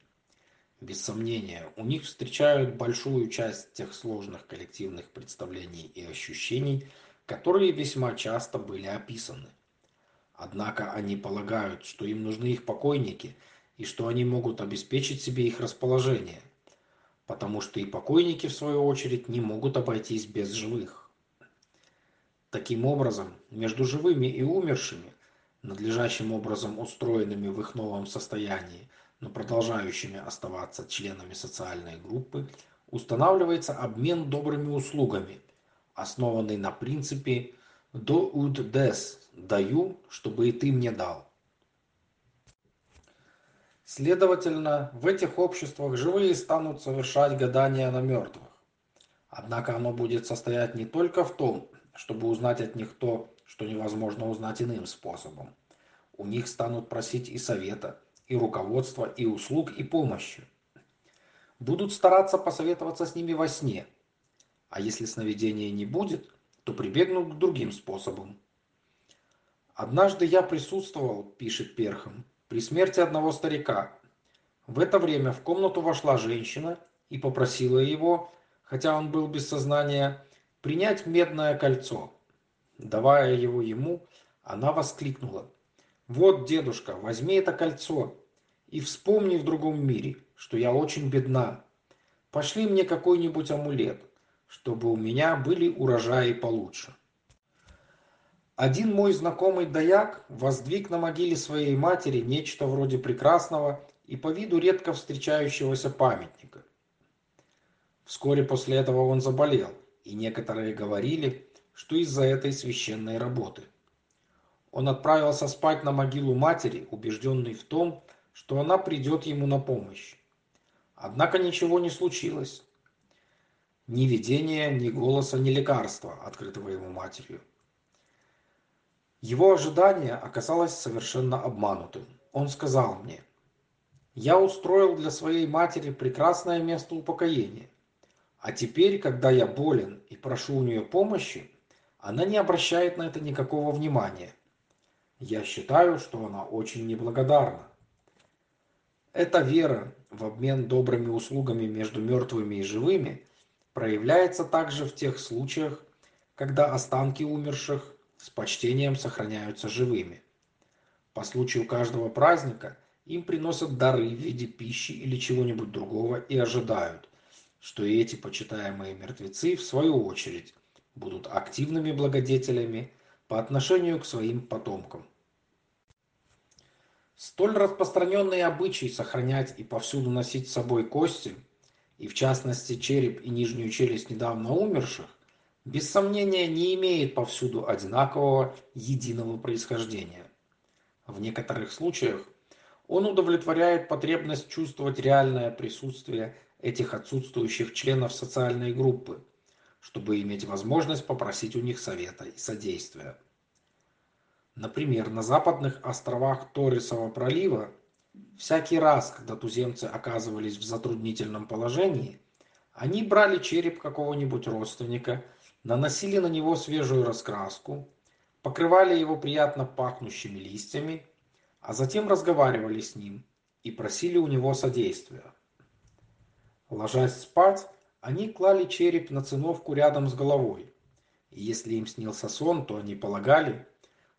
Speaker 1: Без сомнения, у них встречают большую часть тех сложных коллективных представлений и ощущений, которые весьма часто были описаны. Однако они полагают, что им нужны их покойники и что они могут обеспечить себе их расположение – потому что и покойники, в свою очередь, не могут обойтись без живых. Таким образом, между живыми и умершими, надлежащим образом устроенными в их новом состоянии, но продолжающими оставаться членами социальной группы, устанавливается обмен добрыми услугами, основанный на принципе «do ut des» – «даю, чтобы и ты мне дал». Следовательно, в этих обществах живые станут совершать гадания на мертвых. Однако оно будет состоять не только в том, чтобы узнать от них то, что невозможно узнать иным способом. У них станут просить и совета, и руководства, и услуг, и помощи. Будут стараться посоветоваться с ними во сне. А если сновидения не будет, то прибегнут к другим способам. Однажды я присутствовал, пишет Перхам, при смерти одного старика. В это время в комнату вошла женщина и попросила его, хотя он был без сознания, принять медное кольцо. Давая его ему, она воскликнула. «Вот, дедушка, возьми это кольцо и вспомни в другом мире, что я очень бедна. Пошли мне какой-нибудь амулет, чтобы у меня были урожаи получше». Один мой знакомый даяк воздвиг на могиле своей матери нечто вроде прекрасного и по виду редко встречающегося памятника. Вскоре после этого он заболел, и некоторые говорили, что из-за этой священной работы. Он отправился спать на могилу матери, убежденный в том, что она придет ему на помощь. Однако ничего не случилось. Ни видения, ни голоса, ни лекарства, открытого ему матерью. Его ожидание оказалось совершенно обманутым. Он сказал мне, «Я устроил для своей матери прекрасное место упокоения, а теперь, когда я болен и прошу у нее помощи, она не обращает на это никакого внимания. Я считаю, что она очень неблагодарна. Эта вера в обмен добрыми услугами между мертвыми и живыми проявляется также в тех случаях, когда останки умерших с почтением сохраняются живыми. По случаю каждого праздника им приносят дары в виде пищи или чего-нибудь другого и ожидают, что эти почитаемые мертвецы, в свою очередь, будут активными благодетелями по отношению к своим потомкам. Столь распространенный обычай сохранять и повсюду носить с собой кости, и в частности череп и нижнюю челюсть недавно умерших, без сомнения не имеет повсюду одинакового единого происхождения. В некоторых случаях он удовлетворяет потребность чувствовать реальное присутствие этих отсутствующих членов социальной группы, чтобы иметь возможность попросить у них совета и содействия. Например, на западных островах Торресового пролива всякий раз, когда туземцы оказывались в затруднительном положении, они брали череп какого-нибудь родственника, наносили на него свежую раскраску, покрывали его приятно пахнущими листьями, а затем разговаривали с ним и просили у него содействия. Ложась спать, они клали череп на циновку рядом с головой. И если им снился сон, то они полагали,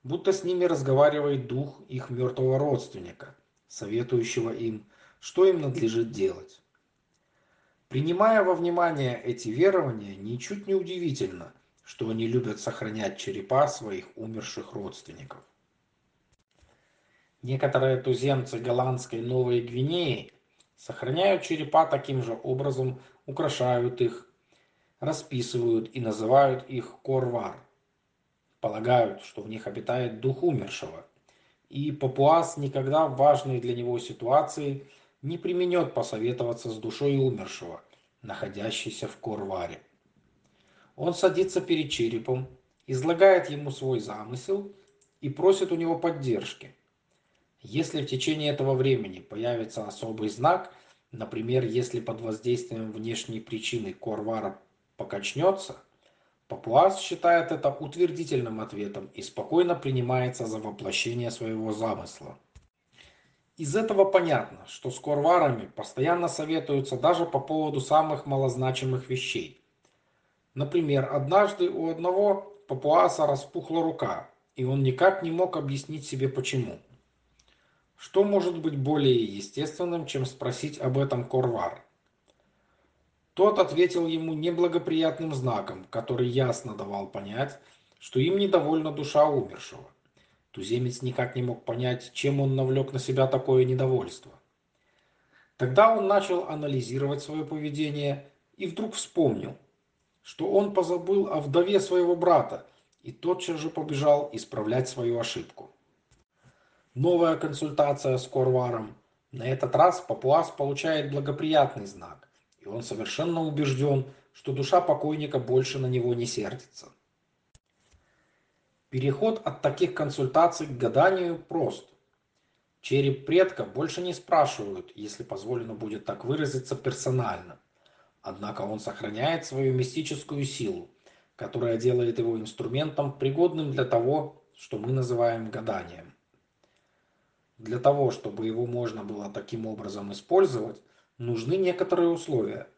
Speaker 1: будто с ними разговаривает дух их мертвого родственника, советующего им, что им надлежит делать. Принимая во внимание эти верования, ничуть не удивительно, что они любят сохранять черепа своих умерших родственников. Некоторые туземцы голландской Новой Гвинеи сохраняют черепа таким же образом, украшают их, расписывают и называют их корвар. Полагают, что в них обитает дух умершего. И папуас никогда в важной для него ситуации не применет посоветоваться с душой умершего, находящейся в корваре. Он садится перед черепом, излагает ему свой замысел и просит у него поддержки – если в течение этого времени появится особый знак, например, если под воздействием внешней причины корвара покачнется, Папуас считает это утвердительным ответом и спокойно принимается за воплощение своего замысла. Из этого понятно, что с корварами постоянно советуются даже по поводу самых малозначимых вещей. Например, однажды у одного папуаса распухла рука, и он никак не мог объяснить себе почему. Что может быть более естественным, чем спросить об этом Корвар? Тот ответил ему неблагоприятным знаком, который ясно давал понять, что им недовольна душа умершего. Туземец никак не мог понять, чем он навлек на себя такое недовольство. Тогда он начал анализировать свое поведение и вдруг вспомнил, что он позабыл о вдове своего брата и тотчас же побежал исправлять свою ошибку. Новая консультация с Корваром. На этот раз Папуас получает благоприятный знак, и он совершенно убежден, что душа покойника больше на него не сердится. Переход от таких консультаций к гаданию прост. Череп предка больше не спрашивают, если позволено будет так выразиться персонально. Однако он сохраняет свою мистическую силу, которая делает его инструментом, пригодным для того, что мы называем гаданием. Для того, чтобы его можно было таким образом использовать, нужны некоторые условия.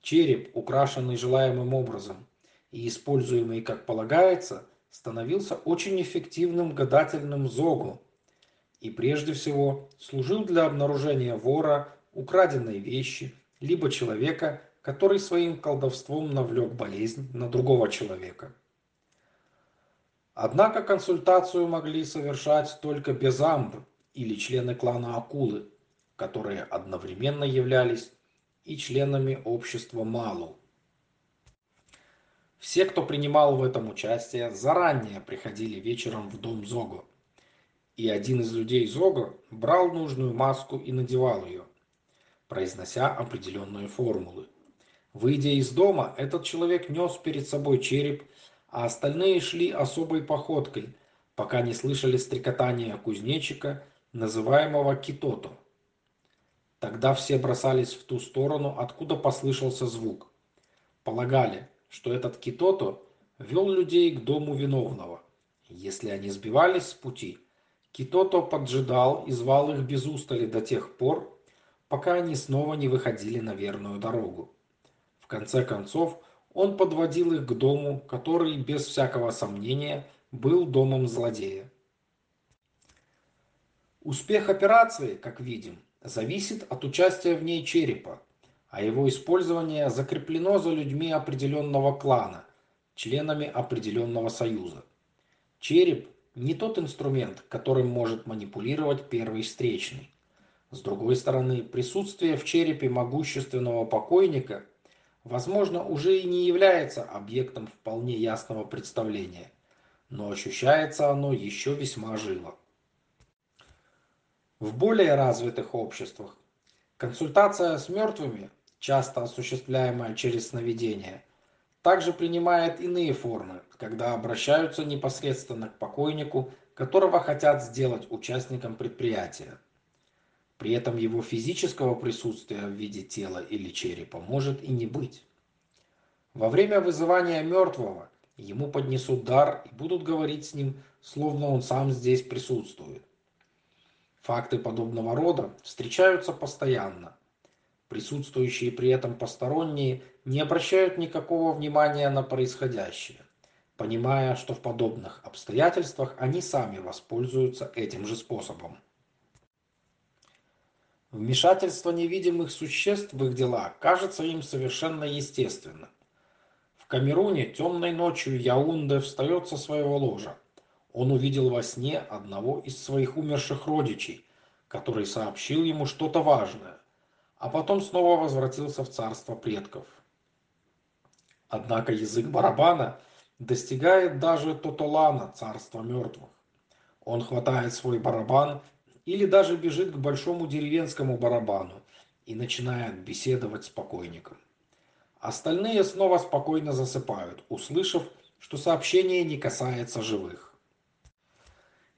Speaker 1: Череп, украшенный желаемым образом и используемый как полагается, становился очень эффективным гадательным зогу и прежде всего служил для обнаружения вора, украденной вещи, либо человека, который своим колдовством навлек болезнь на другого человека. Однако консультацию могли совершать только безамб или члены клана Акулы, которые одновременно являлись и членами общества Малу. Все, кто принимал в этом участие, заранее приходили вечером в дом Зого. И один из людей Зога брал нужную маску и надевал ее, произнося определенные формулы. Выйдя из дома, этот человек нес перед собой череп а остальные шли особой походкой, пока не слышали стрекотания кузнечика, называемого Китото. Тогда все бросались в ту сторону, откуда послышался звук. Полагали, что этот Китото вел людей к дому виновного. Если они сбивались с пути, Китото поджидал и звал их без устали до тех пор, пока они снова не выходили на верную дорогу. В конце концов, он подводил их к дому, который, без всякого сомнения, был домом злодея. Успех операции, как видим, зависит от участия в ней черепа, а его использование закреплено за людьми определенного клана, членами определенного союза. Череп не тот инструмент, которым может манипулировать первый встречный. С другой стороны, присутствие в черепе могущественного покойника – возможно, уже и не является объектом вполне ясного представления, но ощущается оно еще весьма живо. В более развитых обществах консультация с мертвыми часто осуществляемая через сновидение, также принимает иные формы, когда обращаются непосредственно к покойнику, которого хотят сделать участником предприятия. При этом его физического присутствия в виде тела или черепа может и не быть. Во время вызывания мертвого ему поднесут дар и будут говорить с ним, словно он сам здесь присутствует. Факты подобного рода встречаются постоянно. Присутствующие при этом посторонние не обращают никакого внимания на происходящее, понимая, что в подобных обстоятельствах они сами воспользуются этим же способом. Вмешательство невидимых существ в их дела кажется им совершенно естественным. В Камеруне темной ночью Яунде встает со своего ложа. Он увидел во сне одного из своих умерших родичей, который сообщил ему что-то важное, а потом снова возвратился в царство предков. Однако язык барабана достигает даже Тотолана, царства мертвых. Он хватает свой барабан или даже бежит к большому деревенскому барабану и начинает беседовать с покойником. Остальные снова спокойно засыпают, услышав, что сообщение не касается живых.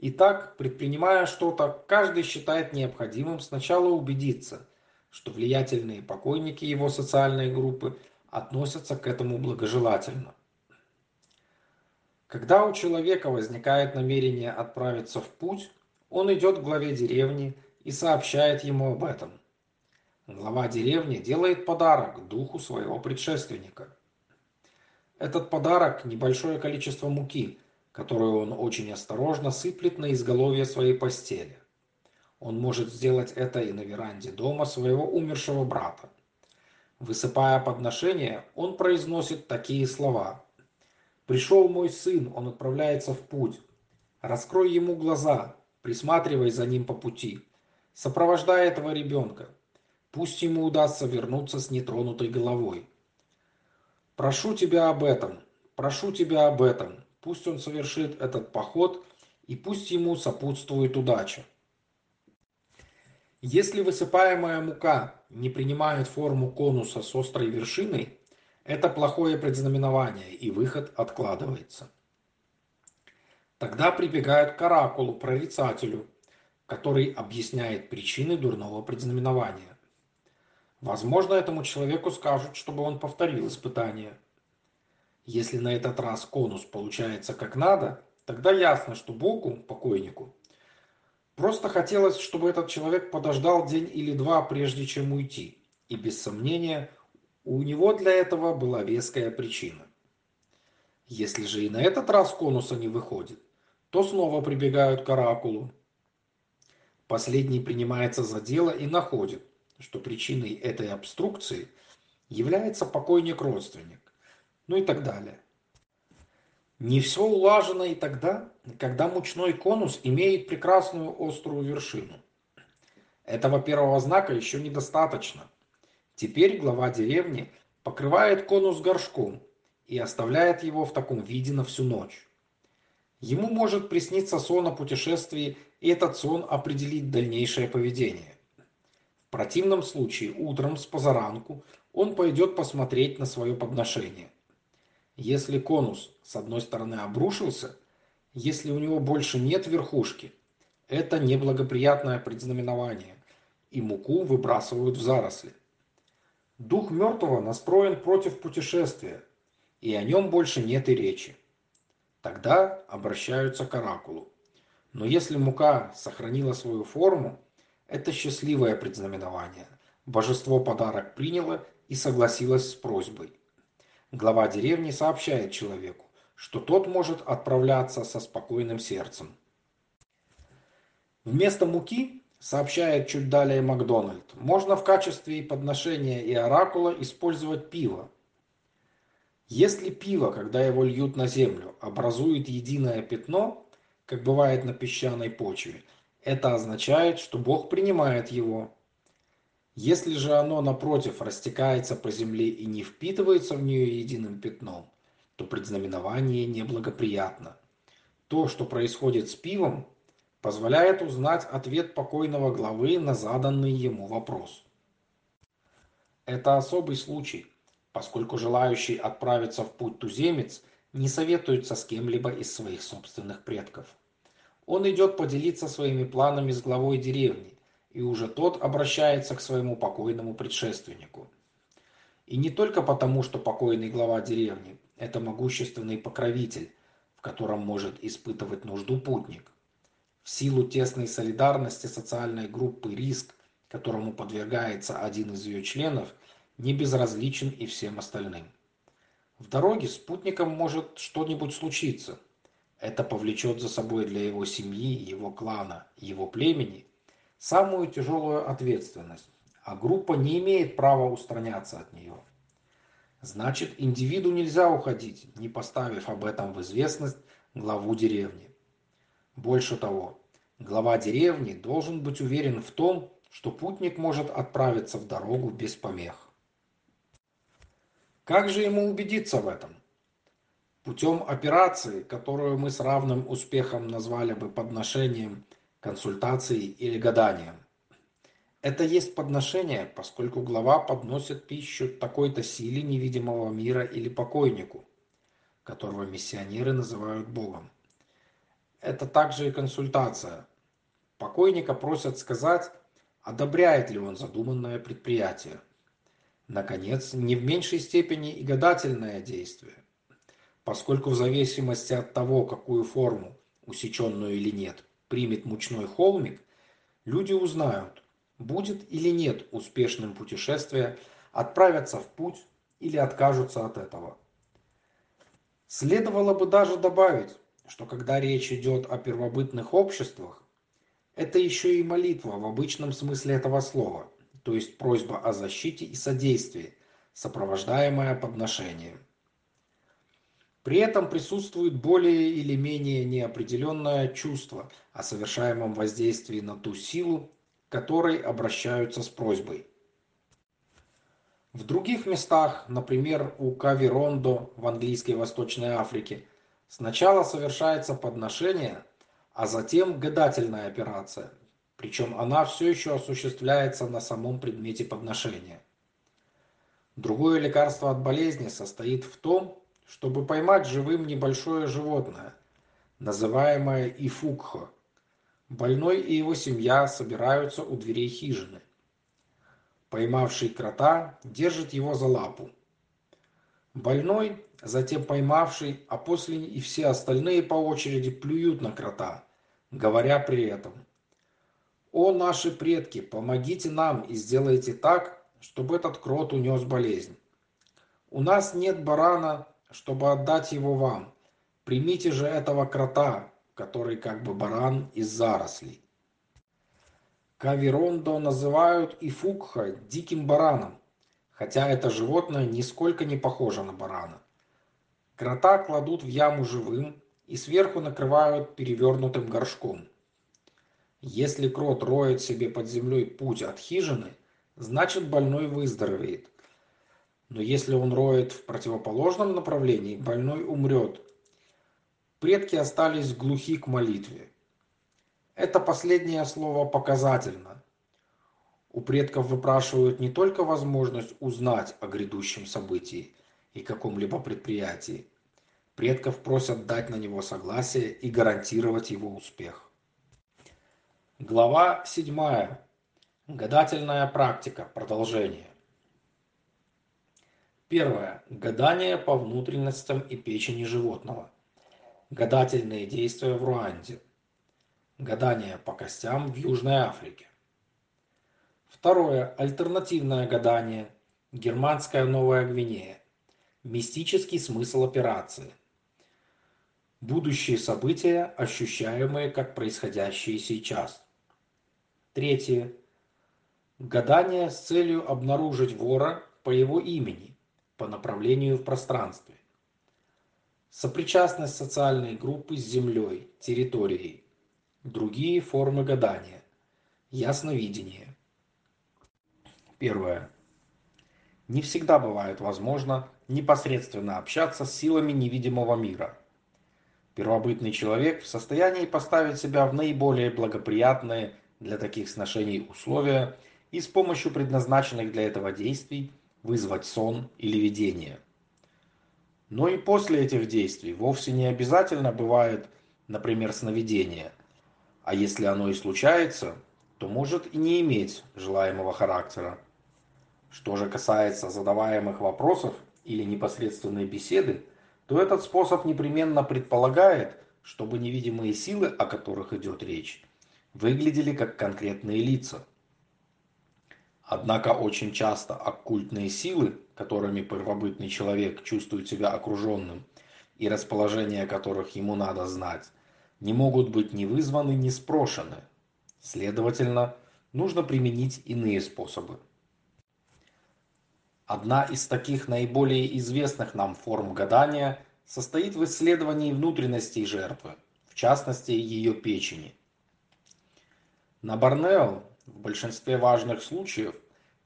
Speaker 1: Итак, предпринимая что-то, каждый считает необходимым сначала убедиться, что влиятельные покойники его социальной группы относятся к этому благожелательно. Когда у человека возникает намерение отправиться в путь, он идет к главе деревни и сообщает ему об этом. Глава деревни делает подарок духу своего предшественника. Этот подарок – небольшое количество муки, которую он очень осторожно сыплет на изголовье своей постели. Он может сделать это и на веранде дома своего умершего брата. Высыпая подношение, он произносит такие слова. «Пришел мой сын, он отправляется в путь. Раскрой ему глаза, присматривай за ним по пути. Сопровождай этого ребенка. Пусть ему удастся вернуться с нетронутой головой. Прошу тебя об этом, прошу тебя об этом. Пусть он совершит этот поход, и пусть ему сопутствует удача. Если высыпаемая мука не принимает форму конуса с острой вершиной, это плохое предзнаменование, и выход откладывается. Тогда прибегают к оракулу, прорицателю, который объясняет причины дурного предзнаменования. Возможно, этому человеку скажут, чтобы он повторил испытание. Если на этот раз конус получается как надо, тогда ясно, что Богу, покойнику, просто хотелось, чтобы этот человек подождал день или два, прежде чем уйти. И без сомнения, у него для этого была веская причина. Если же и на этот раз конуса не выходит, то снова прибегают к оракулу. Последний принимается за дело и находит, что причиной этой обструкции является покойник-родственник, ну и так далее. Не все улажено и тогда, когда мучной конус имеет прекрасную острую вершину. Этого первого знака еще недостаточно. Теперь глава деревни покрывает конус горшком и оставляет его в таком виде на всю ночь. Ему может присниться сон о путешествии, и этот сон определит дальнейшее поведение. В противном случае утром с позаранку он пойдет посмотреть на свое подношение. Если конус с одной стороны обрушился, если у него больше нет верхушки, это неблагоприятное предзнаменование, и муку выбрасывают в заросли. Дух мертвого настроен против путешествия, и о нем больше нет и речи. Тогда обращаются к оракулу. Но если мука сохранила свою форму, это счастливое предзнаменование. Божество подарок приняло и согласилось с просьбой. Глава деревни сообщает человеку, что тот может отправляться со спокойным сердцем. Вместо муки, сообщает чуть далее Макдональд, можно в качестве подношения и оракула использовать пиво, если пиво, когда его льют на землю, образует единое пятно, как бывает на песчаной почве, это означает, что Бог принимает его. Если же оно, напротив, растекается по земле и не впитывается в нее единым пятном, то предзнаменование неблагоприятно. То, что происходит с пивом, позволяет узнать ответ покойного главы на заданный ему вопрос. Это особый случай, поскольку желающий отправиться в путь туземец не советуется с кем-либо из своих собственных предков. Он идет поделиться своими планами с главой деревни, и уже тот обращается к своему покойному предшественнику. И не только потому, что покойный глава деревни – это могущественный покровитель, в котором может испытывать нужду путник. В силу тесной солидарности социальной группы риск, которому подвергается один из ее членов, не безразличен и всем остальным. В дороге спутником может что-нибудь случиться. Это повлечет за собой для его семьи, его клана, его племени самую тяжелую ответственность, а группа не имеет права устраняться от нее. Значит, индивиду нельзя уходить, не поставив об этом в известность главу деревни. Больше того, глава деревни должен быть уверен в том, что путник может отправиться в дорогу без помех. Как же ему убедиться в этом? Путем операции, которую мы с равным успехом назвали бы подношением, консультацией или гаданием. Это есть подношение, поскольку глава подносит пищу такой-то силе невидимого мира или покойнику, которого миссионеры называют Богом. Это также и консультация. Покойника просят сказать, одобряет ли он задуманное предприятие. Наконец, не в меньшей степени и гадательное действие, поскольку в зависимости от того, какую форму, усеченную или нет, примет мучной холмик, люди узнают, будет или нет успешным путешествие, отправятся в путь или откажутся от этого. Следовало бы даже добавить, что когда речь идет о первобытных обществах, это еще и молитва в обычном смысле этого слова – то есть просьба о защите и содействии, сопровождаемая подношением. При этом присутствует более или менее неопределенное чувство о совершаемом воздействии на ту силу, к которой обращаются с просьбой. В других местах, например, у Кавирондо в английской Восточной Африке, сначала совершается подношение, а затем гадательная операция, причем она все еще осуществляется на самом предмете подношения. Другое лекарство от болезни состоит в том, чтобы поймать живым небольшое животное, называемое ифукхо. Больной и его семья собираются у дверей хижины. Поймавший крота держит его за лапу. Больной, затем поймавший, а после и все остальные по очереди плюют на крота, говоря при этом – о наши предки, помогите нам и сделайте так, чтобы этот крот унес болезнь. У нас нет барана, чтобы отдать его вам. Примите же этого крота, который как бы баран из зарослей. Каверондо называют и фукха диким бараном, хотя это животное нисколько не похоже на барана. Крота кладут в яму живым и сверху накрывают перевернутым горшком. Если крот роет себе под землей путь от хижины, значит больной выздоровеет. Но если он роет в противоположном направлении, больной умрет. Предки остались глухи к молитве. Это последнее слово показательно. У предков выпрашивают не только возможность узнать о грядущем событии и каком-либо предприятии. Предков просят дать на него согласие и гарантировать его успех. Глава 7. Гадательная практика. Продолжение. Первое. Гадание по внутренностям и печени животного. Гадательные действия в Руанде. Гадание по костям в Южной Африке. Второе. Альтернативное гадание. Германская Новая Гвинея. Мистический смысл операции. Будущие события, ощущаемые как происходящие сейчас. Третье. Гадание с целью обнаружить вора по его имени, по направлению в пространстве. Сопричастность социальной группы с землей, территорией. Другие формы гадания. Ясновидение. Первое. Не всегда бывает возможно непосредственно общаться с силами невидимого мира. Первобытный человек в состоянии поставить себя в наиболее благоприятные для таких сношений условия и с помощью предназначенных для этого действий вызвать сон или видение. Но и после этих действий вовсе не обязательно бывает, например, сновидение. А если оно и случается, то может и не иметь желаемого характера. Что же касается задаваемых вопросов или непосредственной беседы, то этот способ непременно предполагает, чтобы невидимые силы, о которых идет речь, выглядели как конкретные лица. Однако очень часто оккультные силы, которыми первобытный человек чувствует себя окруженным, и расположение которых ему надо знать, не могут быть ни вызваны, ни спрошены. Следовательно, нужно применить иные способы. Одна из таких наиболее известных нам форм гадания состоит в исследовании внутренностей жертвы, в частности ее печени. На Борнео в большинстве важных случаев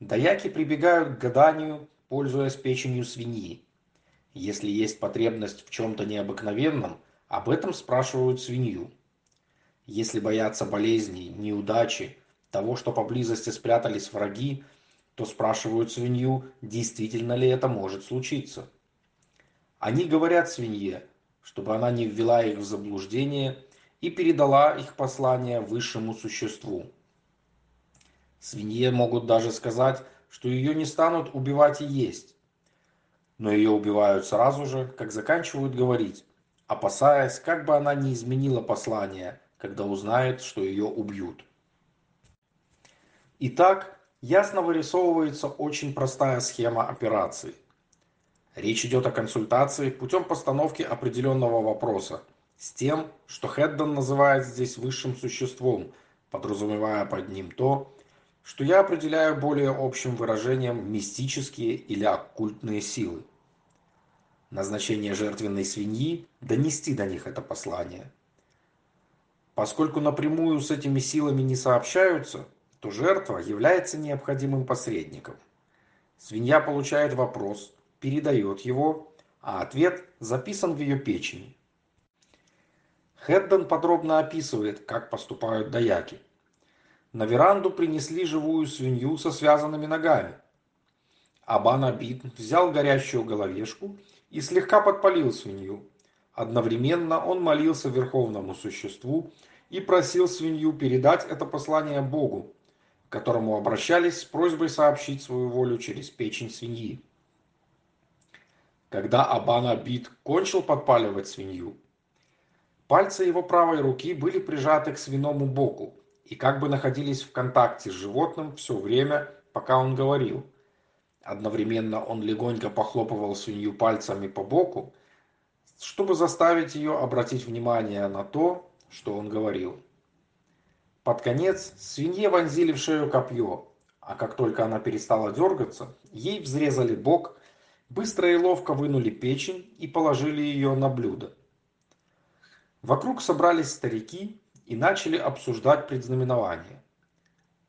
Speaker 1: даяки прибегают к гаданию, пользуясь печенью свиньи. Если есть потребность в чем-то необыкновенном, об этом спрашивают свинью. Если боятся болезней, неудачи, того, что поблизости спрятались враги, то спрашивают свинью, действительно ли это может случиться. Они говорят свинье, чтобы она не ввела их в заблуждение и передала их послание высшему существу. Свинье могут даже сказать, что ее не станут убивать и есть. Но ее убивают сразу же, как заканчивают говорить, опасаясь, как бы она не изменила послание, когда узнает, что ее убьют. Итак, ясно вырисовывается очень простая схема операции. Речь идет о консультации путем постановки определенного вопроса, с тем, что Хеддон называет здесь высшим существом, подразумевая под ним то, что я определяю более общим выражением мистические или оккультные силы. Назначение жертвенной свиньи – донести до них это послание. Поскольку напрямую с этими силами не сообщаются, то жертва является необходимым посредником. Свинья получает вопрос, передает его, а ответ записан в ее печени. Хеддон подробно описывает, как поступают даяки. На веранду принесли живую свинью со связанными ногами. Абан-Абид взял горящую головешку и слегка подпалил свинью. Одновременно он молился Верховному Существу и просил свинью передать это послание Богу, к которому обращались с просьбой сообщить свою волю через печень свиньи. Когда Абан-Абид кончил подпаливать свинью, Пальцы его правой руки были прижаты к свиному боку и как бы находились в контакте с животным все время, пока он говорил. Одновременно он легонько похлопывал свинью пальцами по боку, чтобы заставить ее обратить внимание на то, что он говорил. Под конец свинье вонзили в шею копье, а как только она перестала дергаться, ей взрезали бок, быстро и ловко вынули печень и положили ее на блюдо. Вокруг собрались старики и начали обсуждать предзнаменование.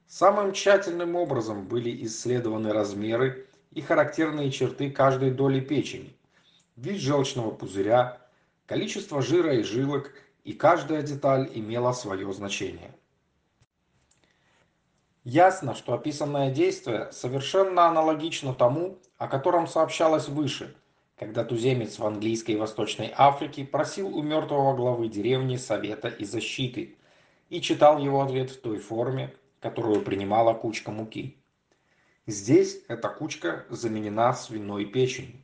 Speaker 1: Самым тщательным образом были исследованы размеры и характерные черты каждой доли печени, вид желчного пузыря, количество жира и жилок, и каждая деталь имела свое значение. Ясно, что описанное действие совершенно аналогично тому, о котором сообщалось выше, когда туземец в английской Восточной Африке просил у мертвого главы деревни совета и защиты и читал его ответ в той форме, которую принимала кучка муки. Здесь эта кучка заменена свиной печенью.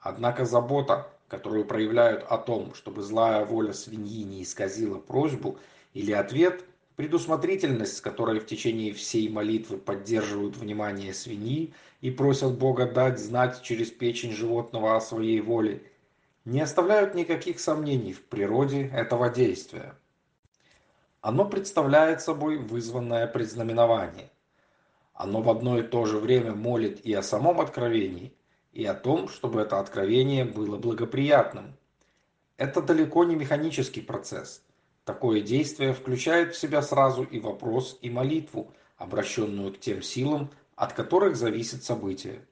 Speaker 1: Однако забота, которую проявляют о том, чтобы злая воля свиньи не исказила просьбу или ответ – Предусмотрительность, с которой в течение всей молитвы поддерживают внимание свиньи и просят Бога дать знать через печень животного о своей воле, не оставляют никаких сомнений в природе этого действия. Оно представляет собой вызванное предзнаменование. Оно в одно и то же время молит и о самом откровении, и о том, чтобы это откровение было благоприятным. Это далеко не механический процесс – Такое действие включает в себя сразу и вопрос, и молитву, обращенную к тем силам, от которых зависит событие.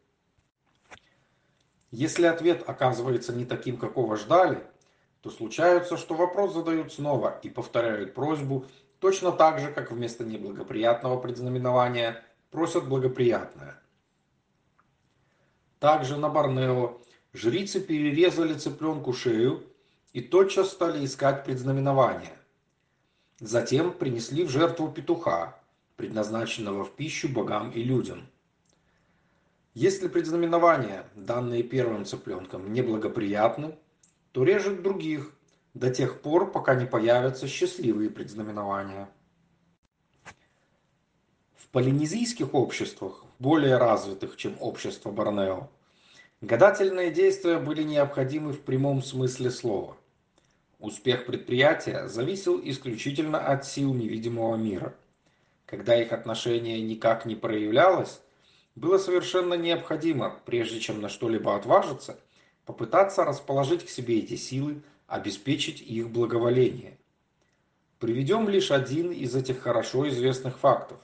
Speaker 1: Если ответ оказывается не таким, какого ждали, то случается, что вопрос задают снова и повторяют просьбу, точно так же, как вместо неблагоприятного предзнаменования просят благоприятное. Также на Борнео жрицы перерезали цыпленку шею и тотчас стали искать предзнаменования. Затем принесли в жертву петуха, предназначенного в пищу богам и людям. Если предзнаменования, данные первым цыпленком, неблагоприятны, то режет других до тех пор, пока не появятся счастливые предзнаменования. В полинезийских обществах, более развитых, чем общество Борнео, гадательные действия были необходимы в прямом смысле слова. Успех предприятия зависел исключительно от сил невидимого мира. Когда их отношение никак не проявлялось, было совершенно необходимо, прежде чем на что-либо отважиться, попытаться расположить к себе эти силы, обеспечить их благоволение. Приведем лишь один из этих хорошо известных фактов.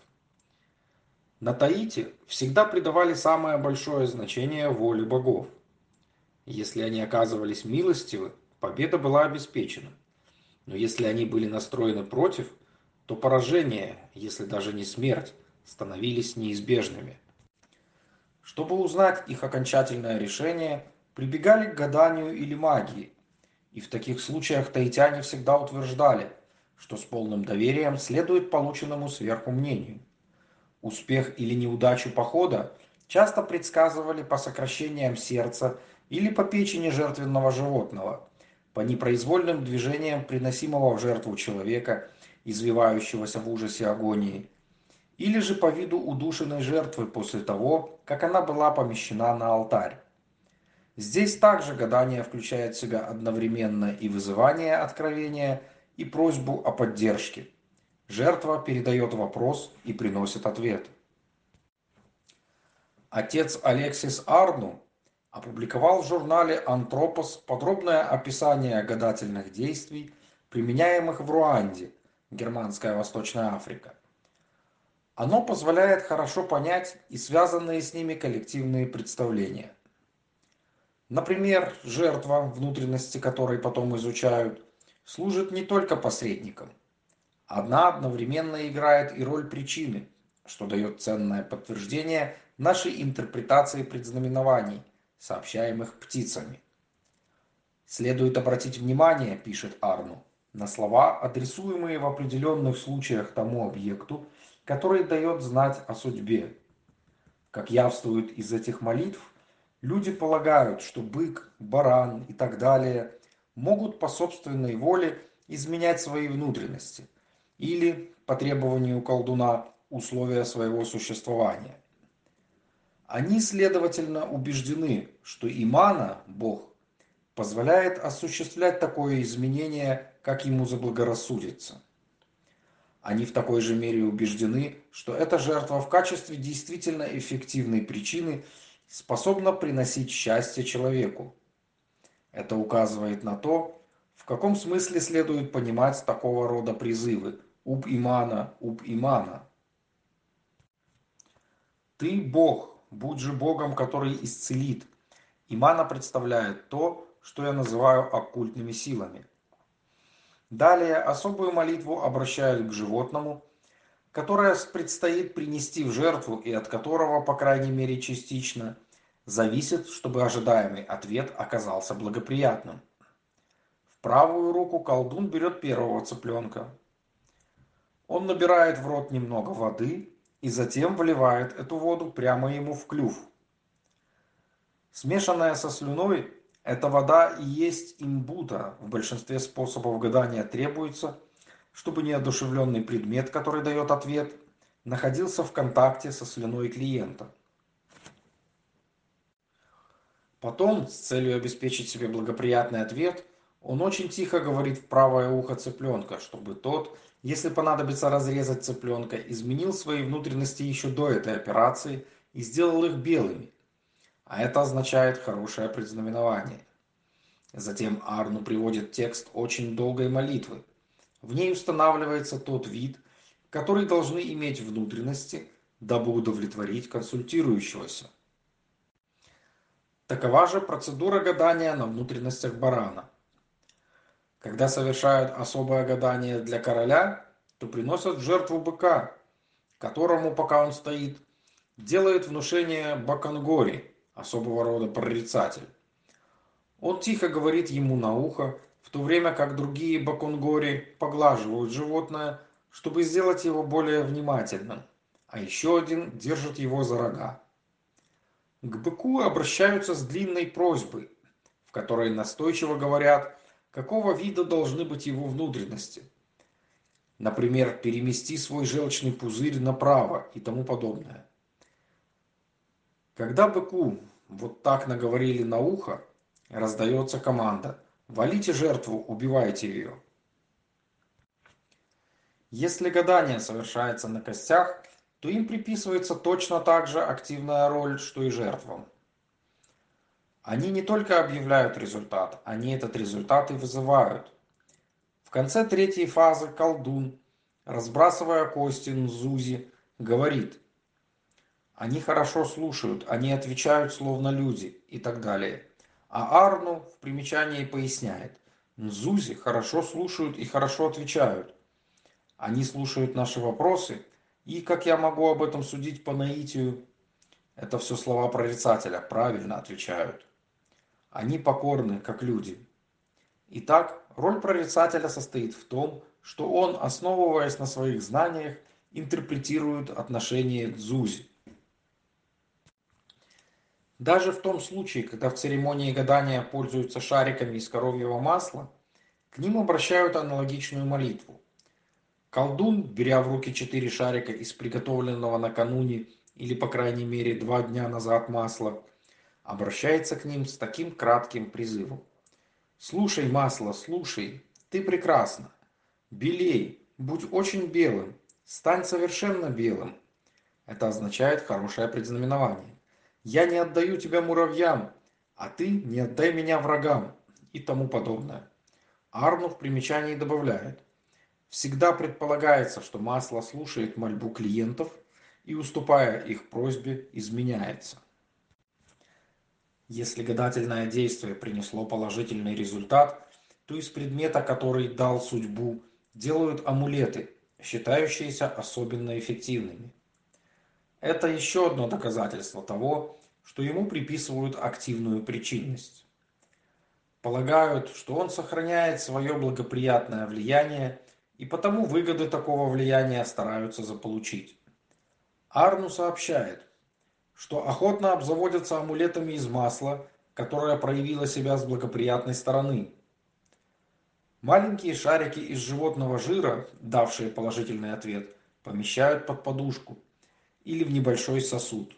Speaker 1: На Таити всегда придавали самое большое значение воле богов. Если они оказывались милостивы, победа была обеспечена. Но если они были настроены против, то поражение, если даже не смерть, становились неизбежными. Чтобы узнать их окончательное решение, прибегали к гаданию или магии. И в таких случаях таитяне всегда утверждали, что с полным доверием следует полученному сверху мнению. Успех или неудачу похода часто предсказывали по сокращениям сердца или по печени жертвенного животного, по непроизвольным движениям приносимого в жертву человека, извивающегося в ужасе агонии – или же по виду удушенной жертвы после того, как она была помещена на алтарь. Здесь также гадание включает в себя одновременно и вызывание откровения, и просьбу о поддержке. Жертва передает вопрос и приносит ответ. Отец Алексис Арну опубликовал в журнале «Антропос» подробное описание гадательных действий, применяемых в Руанде, Германская Восточная Африка. Оно позволяет хорошо понять и связанные с ними коллективные представления. Например, жертва, внутренности которой потом изучают, служит не только посредником. Одна одновременно играет и роль причины, что дает ценное подтверждение нашей интерпретации предзнаменований, сообщаемых птицами. Следует обратить внимание, пишет Арну, на слова, адресуемые в определенных случаях тому объекту, который дает знать о судьбе. Как явствует из этих молитв, люди полагают, что бык, баран и так далее могут по собственной воле изменять свои внутренности или, по требованию колдуна, условия своего существования. Они, следовательно, убеждены, что имана, Бог, позволяет осуществлять такое изменение, как ему заблагорассудится. Они в такой же мере убеждены, что эта жертва в качестве действительно эффективной причины способна приносить счастье человеку. Это указывает на то, в каком смысле следует понимать такого рода призывы «уб имана, уб имана». Ты Бог, будь же Богом, который исцелит. Имана представляет то, что я называю оккультными силами. Далее особую молитву обращают к животному, которое предстоит принести в жертву и от которого, по крайней мере частично, зависит, чтобы ожидаемый ответ оказался благоприятным. В правую руку колдун берет первого цыпленка. Он набирает в рот немного воды и затем вливает эту воду прямо ему в клюв. Смешанная со слюной, эта вода и есть имбута. В большинстве способов гадания требуется, чтобы неодушевленный предмет, который дает ответ, находился в контакте со слюной клиента. Потом, с целью обеспечить себе благоприятный ответ, он очень тихо говорит в правое ухо цыпленка, чтобы тот, если понадобится разрезать цыпленка, изменил свои внутренности еще до этой операции и сделал их белыми – а это означает хорошее предзнаменование. Затем Арну приводит текст очень долгой молитвы. В ней устанавливается тот вид, который должны иметь внутренности, дабы удовлетворить консультирующегося. Такова же процедура гадания на внутренностях барана. Когда совершают особое гадание для короля, то приносят жертву быка, которому, пока он стоит, делает внушение Бакангори, особого рода прорицатель. Он тихо говорит ему на ухо, в то время как другие Баконгори поглаживают животное, чтобы сделать его более внимательным, а еще один держит его за рога. К быку обращаются с длинной просьбой, в которой настойчиво говорят, какого вида должны быть его внутренности. Например, перемести свой желчный пузырь направо и тому подобное. Когда быку вот так наговорили на ухо, раздается команда «Валите жертву, убивайте ее». Если гадание совершается на костях, то им приписывается точно так же активная роль, что и жертвам. Они не только объявляют результат, они этот результат и вызывают. В конце третьей фазы колдун, разбрасывая кости Нзузи, говорит «Они хорошо слушают, они отвечают словно люди» и так далее. А Арну в примечании поясняет «Нзузи хорошо слушают и хорошо отвечают. Они слушают наши вопросы и, как я могу об этом судить по наитию, это все слова прорицателя, правильно отвечают. Они покорны, как люди. Итак, роль прорицателя состоит в том, что он, основываясь на своих знаниях, интерпретирует отношение Дзузи. Даже в том случае, когда в церемонии гадания пользуются шариками из коровьего масла, к ним обращают аналогичную молитву. Колдун, беря в руки четыре шарика из приготовленного накануне или, по крайней мере, два дня назад масла, обращается к ним с таким кратким призывом. «Слушай, масло, слушай, ты прекрасна. Белей, будь очень белым, стань совершенно белым». Это означает хорошее предзнаменование. «Я не отдаю тебя муравьям, а ты не отдай меня врагам» и тому подобное. Арну в примечании добавляет – Всегда предполагается, что масло слушает мольбу клиентов и, уступая их просьбе, изменяется. Если гадательное действие принесло положительный результат, то из предмета, который дал судьбу, делают амулеты, считающиеся особенно эффективными. Это еще одно доказательство того, что ему приписывают активную причинность. Полагают, что он сохраняет свое благоприятное влияние и потому выгоды такого влияния стараются заполучить. Арну сообщает, что охотно обзаводятся амулетами из масла, которое проявило себя с благоприятной стороны. Маленькие шарики из животного жира, давшие положительный ответ, помещают под подушку или в небольшой сосуд.